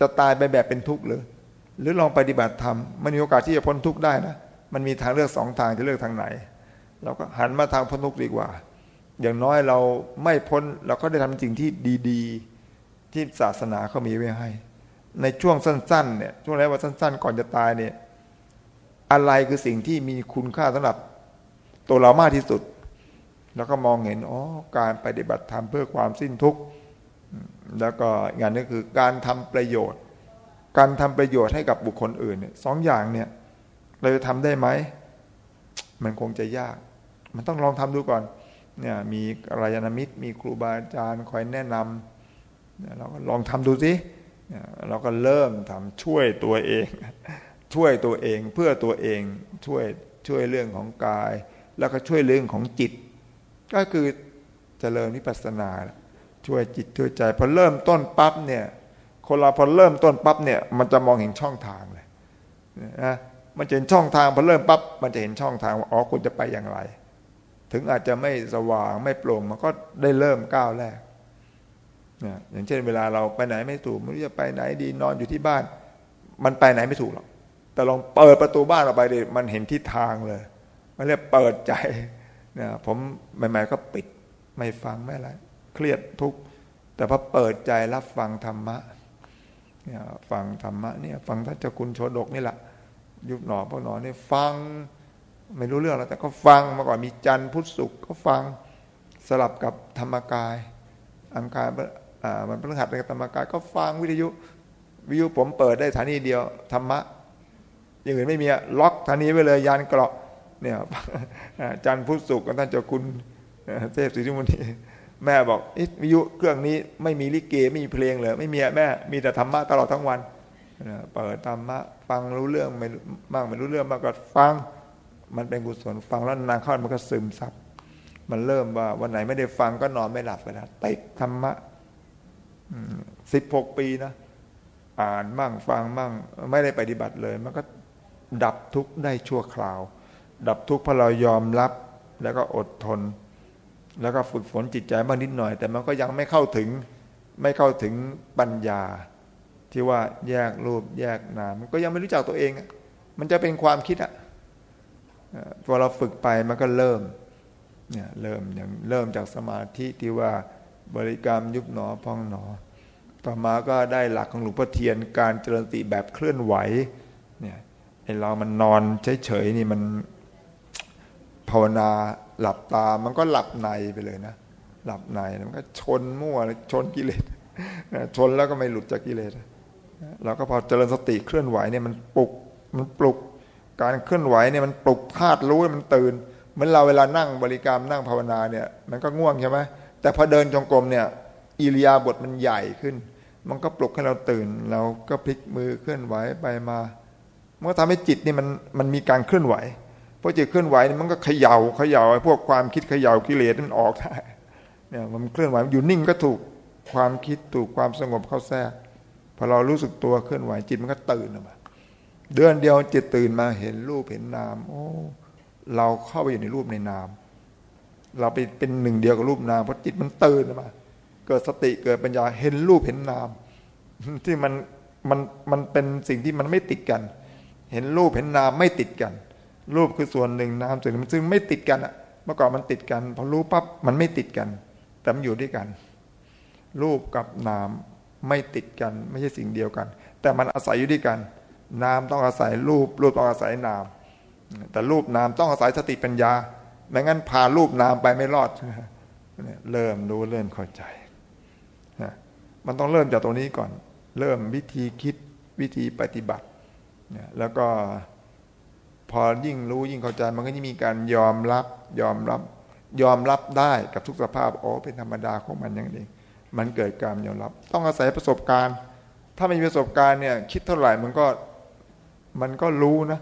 จะตายไปแบบเป็นทุกข์หรือ หรือลองปฏิบัติธรรมมันมีโอกาสที่จะพ้นทุกข์ได้นะมันมีทางเลือกสองทางจะเลือกทางไหน เราก็หันมาทางพ้นทุกข์ดีกว่า อย่างน้อยเราไม่พ้นเราก็ได้ทำสิ่งที่ดีๆ ที่ศาสนาเขามีไว้ให้ ในช่วงสั้นๆเนี่ยช่วงแรกว่าสั้น ๆ ก่อนจะตายเนี่ยอะไรคือสิ่งที่มีคุณค่าสำหรับตัวเรามากที่สุด แล้วก็มองเห็นอ๋อการปฏิบัติธรรมเพื่อความสิ้นทุกข์แล้วก็งานนี้คือการทำประโยชน์ การทำประโยชน์ให้กับบุคคลอื่นเนี่ยสองอย่างเนี่ยเราจะทำได้ไหม มันคงจะยาก มันต้องลองทำดูก่อนเนี่ยมีรายนมิตร มีครูบาอาจารย์คอยแนะนำเราก็ลองทำดูสิเราก็เริ่มทำช่วยตัวเอง ช่วยตัวเองเพื่อตัวเองช่วยช่วยเรื่องของกาย แล้วก็ช่วยเรื่องของจิต ก็คือจเจริญวิปัสสนาช่วยจิตช่วยใจพอเริ่มต้นปั๊บเนี่ยคนเราพอเริ่มต้นปั๊บเนี่ยมันจะมองเห็นช่องทางเลยนะมันจะเห็นช่องทางพอเริ่มปั๊บมันจะเห็นช่องทางว่าอ๋อคุณจะไปอย่างไร ถึงอาจจะไม่สว่างไม่โปร่งมันก็ได้เริ่มก้าวแรกนะอย่างเช่นเวลาเราไปไหนไม่ถูกไม่รู้จะไปไหนดีนอนอยู่ที่บ้าน มันไปไหนไม่ถูกหรอกแต่ลองเปิดประตูบ้านออกไปดิมันเห็นทิศทางเลยมันเรียกเปิดใจนะผมใหม่ ๆ ก็ปิดไม่ฟังไม่อะไรเครียดทุกข์แต่พอเปิดใจรับฟังธรรมะเนี่ยฟังธรรมะเนี่ยฟังท่านเจ้าคุณโชดกนี่แหละยุบหนอพอหนอนี่ฟัง ไม่รู้เรื่องแล้วแต่ก็ฟังมาก่อนมีจันทร์พุทธสุขก็ฟังสลับกับธรรมกาย อังคารอ่ามันพฤหัสในธรรมกาย ก็ฟังวิทยุ วิทยุผมเปิดได้สถานีเดียวธรรมะอย่างอื่นไม่มีล็อกท่านีไว้เลยยานเกราะเนี่ยจันพุทธสุขกับท่านเจ้าคุณเทพศรีมุนีแม่บอกวิทยุเครื่องนี้ไม่มีลิเกไม่มีเพลงเลยไม่มีแม่มีแต่ธรรมะตลอดทั้งวันเปิดธรรมะฟังรู้เรื่องไม่บ้างไม่รู้เรื่องมากก็ฟัง มันเป็นกุศลฟังแล้วนานเข้ามันก็ซึมซับมันเริ่มว่าวันไหนไม่ได้ฟังก็นอนไม่หลับไปแล้วติดธรรมะสิบหกปีนะอ่านมั่งฟังมั่ง ไม่ได้ปฏิบัติเลย มันก็ดับทุกข์ได้ชั่วคราว ดับทุกข์เพราะเรายอมรับ แล้วก็อดทน แล้วก็ฝึกฝนจิตใจบ้างนิดหน่อย แต่มันก็ยังไม่เข้าถึง ไม่เข้าถึงปัญญา ที่ว่าแยกรูปแยกนามมันก็ยังไม่รู้จักตัวเอง มันจะเป็นความคิดอะ พอเราฝึกไปมันก็เริ่มเนี่ยเริ่มอย่างเริ่มจากสมาธิที่ว่าบริกรรมยุบหนอพองหนอ ต่อมาก็ได้หลักของหลวงพ่อเทียนการเจริญสติแบบเคลื่อนไหวเนี่ยไอเรามันนอนเฉยๆนี่มันภาวนาหลับตามันก็หลับในไปเลยนะ หลับในมันก็ชนมั่วชนกิเลสชนแล้วก็ไม่หลุดจากกิเลสเราก็พอเจริญสติเคลื่อนไหวเนี่ยมันปลุกมันปลุก การเคลื่อนไหวเนี่ยมันปลุกธาตุรู้มันตื่นเหมือนเราเวลานั่งบริกรรมนั่งภาวนาเนี่ย มันก็ง่วงใช่ไหมแต่พอเดินจงกรมเนี่ยอิริยาบถมันใหญ่ขึ้น มันก็ปลุกให้เราตื่น เราก็พลิกมือเคลื่อนไหวไปมามันก็ทำให้จิตนี่มันมันมีการเคลื่อนไหวพอจิตเคลื่อนไหวมันก็เขย่าเขย่าไอ้พวกความคิดเขย่ากิเลสมันออกได้เนี่ยมันเคลื่อนไหวอยู่นิ่งก็ถูกความคิดถูกความสงบเข้าแทรกพอเรารู้สึกตัวเคลื่อนไหวจิตมันก็ตื่นออกมา เดือนเดียวจิตตื่นมาเห็นรูปเห็นนาม โอ้ เราเข้าไปอยู่ในรูปในนาม เราไปเป็นหนึ่งเดียวกับรูปนามเพราะจิตมันตื่นมา เกิดสติเกิดปัญญาเห็นรูปเห็นนาม ที่มันมันมันเป็นสิ่งที่มันไม่ติดกัน เห็นรูปเห็นนามไม่ติดกัน รูปคือส่วนหนึ่งนามส่วนหนึ่งซึ่งไม่ติดกันอะเมื่อก่อนมันติดกันพอรู้ปั๊บมันไม่ติดกัน แต่มันอยู่ด้วยกัน รูปกับนามไม่ติดกัน ไม่ใช่สิ่งเดียวกัน แต่มันอาศัยอยู่ด้วยกัน นามต้องอาศัยรูป รูปต้องอาศัยนาม แต่รูปนามต้องอาศัยสติปัญญา ไม่งั้นพารูปนามไปไม่รอดเริ่มรู้เริ่มเข้าใจมันต้องเริ่มจากตรงนี้ก่อน เริ่มวิธีคิดวิธีปฏิบัติแล้วก็พอยิ่งรู้ยิ่งเข้าใจมันก็จะมีการยอมรับยอมรับยอมรับได้กับทุกสภาพโอ้เป็นธรรมดาของมันอย่างนี้มันเกิดการยอมรับ ต้องอาศัยประสบการณ์ ถ้าไม่มีประสบการณ์เนี่ยคิดเท่าไหร่มันก็ มันก็รู้นะ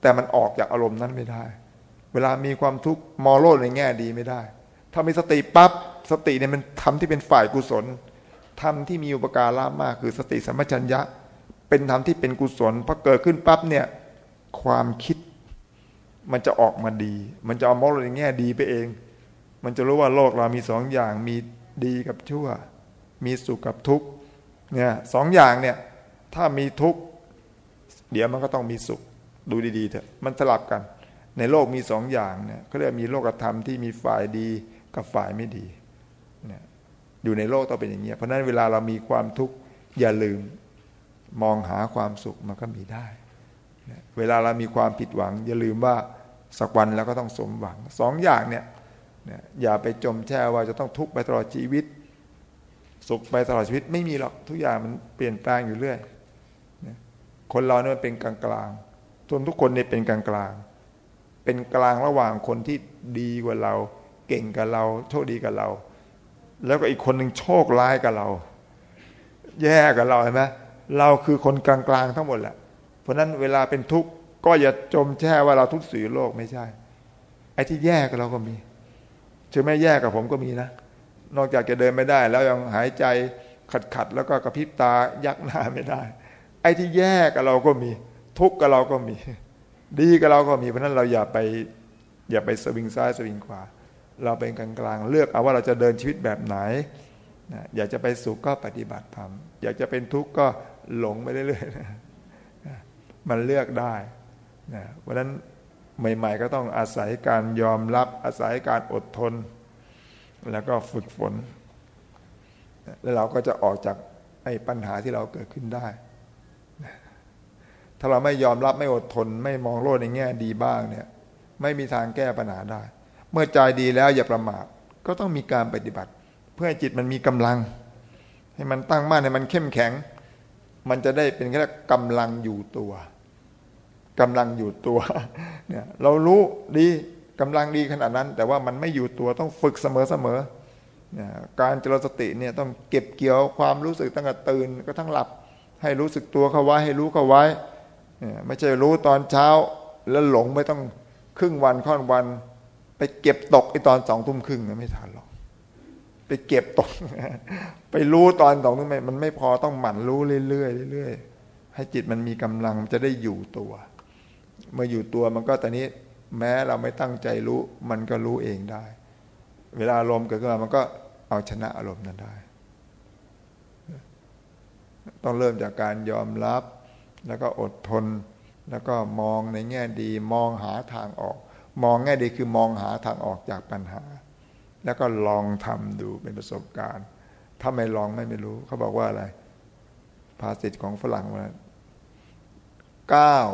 แต่มันออกจากอารมณ์นั้นไม่ได้ เวลามีความทุกข์มอโลดในแง่ดีไม่ได้ ถ้ามีสติปับ๊บสติเนี่ยมันทำที่เป็นฝ่ายกุศลทำที่มีอุปการะมากคือสติสัมปชัญญะ เป็นธรรมที่เป็นกุศลพอเกิดขึ้นปั๊บเนี่ยความคิดมันจะออกมาดี มันจะเอามอโลดในแง่ดีไปเอง มันจะรู้ว่าโลกเรามีสองอย่างมีดีกับชั่ว มีสุขกับทุกข์เนี่ยสองอย่างเนี่ยถ้ามีทุกข์ เดี๋ยวมันก็ต้องมีสุข ดูดีๆเถอะมันสลับกัน ในโลกมีสองอย่างเนี่ยเขาเรียกมีโลกธรรมที่มีฝ่ายดีกับฝ่ายไม่ดีเนี่ยอยู่ในโลกต้องเป็นอย่างเงี้ยเพราะนั้นเวลาเรามีความทุกข์อย่าลืมมองหาความสุขมันก็มีได้ เวลาเรามีความผิดหวัง อย่าลืมว่าสักวันแล้วก็ต้องสมหวังสองอย่างเนี่ยอย่าไปจมแช่ว่าจะต้องทุกข์ไปตลอดชีวิต สุขไปตลอดชีวิตไม่มีหรอกทุกอย่างมันเปลี่ยนแปลงอยู่เรื่อย คนเราเนี่ยเป็นกลางกลางทนทุกคนเนี่ยเป็นกลางกลางเป็นกลางระหว่างคนที่ดีกว่าเรา เก่งกับเรา โชคดีกับเรา แล้วก็อีกคนหนึ่งโชคร้ายกับเรา แย่กับเราเห็นไหมเราคือคนกลางกลางทั้งหมดแหละ เพราะนั้นเวลาเป็นทุกข์ก็อย่าจมแช่ว่าเราทุกข์สีโลกไม่ใช่ไอ้ที่แย่กับเราก็มีใช่ไหมแย่กับผมก็มีนะนอกจากจะเดินไม่ได้ แล้วยังหายใจขัดขัดแล้วก็กระพริบตายักหน้าไม่ได้ ไอ้ที่แย่กับเราก็มี ทุกข์กับเราก็มี ดีกับเราก็มีเพราะนั้นเราอย่าไปอย่าไปสวิงซ้ายสวิงขวา เราเป็นกลางกลางเลือกเอาว่าเราจะเดินชีวิตแบบไหนนะอยากจะไปสุขก็ปฏิบัติธรรมอยากจะเป็นทุกข์ก็หลงไปเรื่อยๆนะมันเลือกได้นะเพราะนั้นใหม่ ๆ ก็ต้องอาศัยการยอมรับอาศัยการอดทน แล้วก็ฝึกฝน แล้วเราก็จะออกจากไอ้ปัญหาที่เราเกิดขึ้นได้ ถ้าเราไม่ยอมรับไม่อดทน ไม่มองโลกในแง่ดีบ้างเนี่ย ไม่มีทางแก้ปัญหาได้ เมื่อใจดีแล้วอย่าประมาทก็ต้องมีการปฏิบัติ เพื่อให้จิตมันมีกำลัง ให้มันตั้งมั่นให้มันเข้มแข็ง มันจะได้เป็นแค่กำลังอยู่ตัวกำลังอยู่ตัวเนี่ยเรารู้ดีกำลังดีขนาดนั้น แต่ว่ามันไม่อยู่ตัวต้องฝึกเสมอเสมอเนี่ยการเจริญสติเนี่ยต้องเก็บเกี่ยวความรู้สึกตั้งแต่ตื่นก็ทั้งหลับ ให้รู้สึกตัวเข้าไว้ให้รู้เข้าไว้ ไม่ใช่รู้ตอนเช้าแล้วหลงไม่ต้องครึ่งวันค่อนวัน ไปเก็บตกไอตอนสองทุ่มครึ่งไม่ทันหรอกไปเก็บตก ไปรู้ตอนสองทุ่มมันไม่พอต้องหมั่นรู้เรื่อยๆเรื่อยๆให้จิตมันมีกำลังจะได้อยู่ตัว เมื่ออยู่ตัวมันก็ตอนนี้แม้เราไม่ตั้งใจรู้ มันก็รู้เองได้ เวลาอารมณ์เกิดขึ้นมามันก็เอาชนะอารมณ์นั้นได้ ต้องเริ่มจากการยอมรับ แล้วก็อดทน แล้วก็มองในแง่ดีมองหาทางออก มองแง่ดีคือมองหาทางออกจากปัญหา แล้วก็ลองทำดูเป็นประสบการณ์ ถ้าไม่ลองไม่ไม่รู้ เขาบอกว่าอะไร ภาษิตของฝรั่งว่าก้าว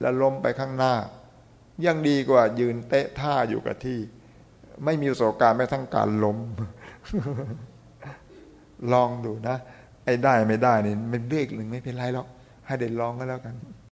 แล้วล้มไปข้างหน้า ยังดีกว่ายืนเตะท่าอยู่กับที่ ไม่มีประสบการณ์แม้ทั้งการล้ม ลองดูนะไอ้ได้ไม่ได้นี่ไม่เรียกหนึ่งไม่เป็นไรหรอก ให้เด็ลองก็แล้วกัน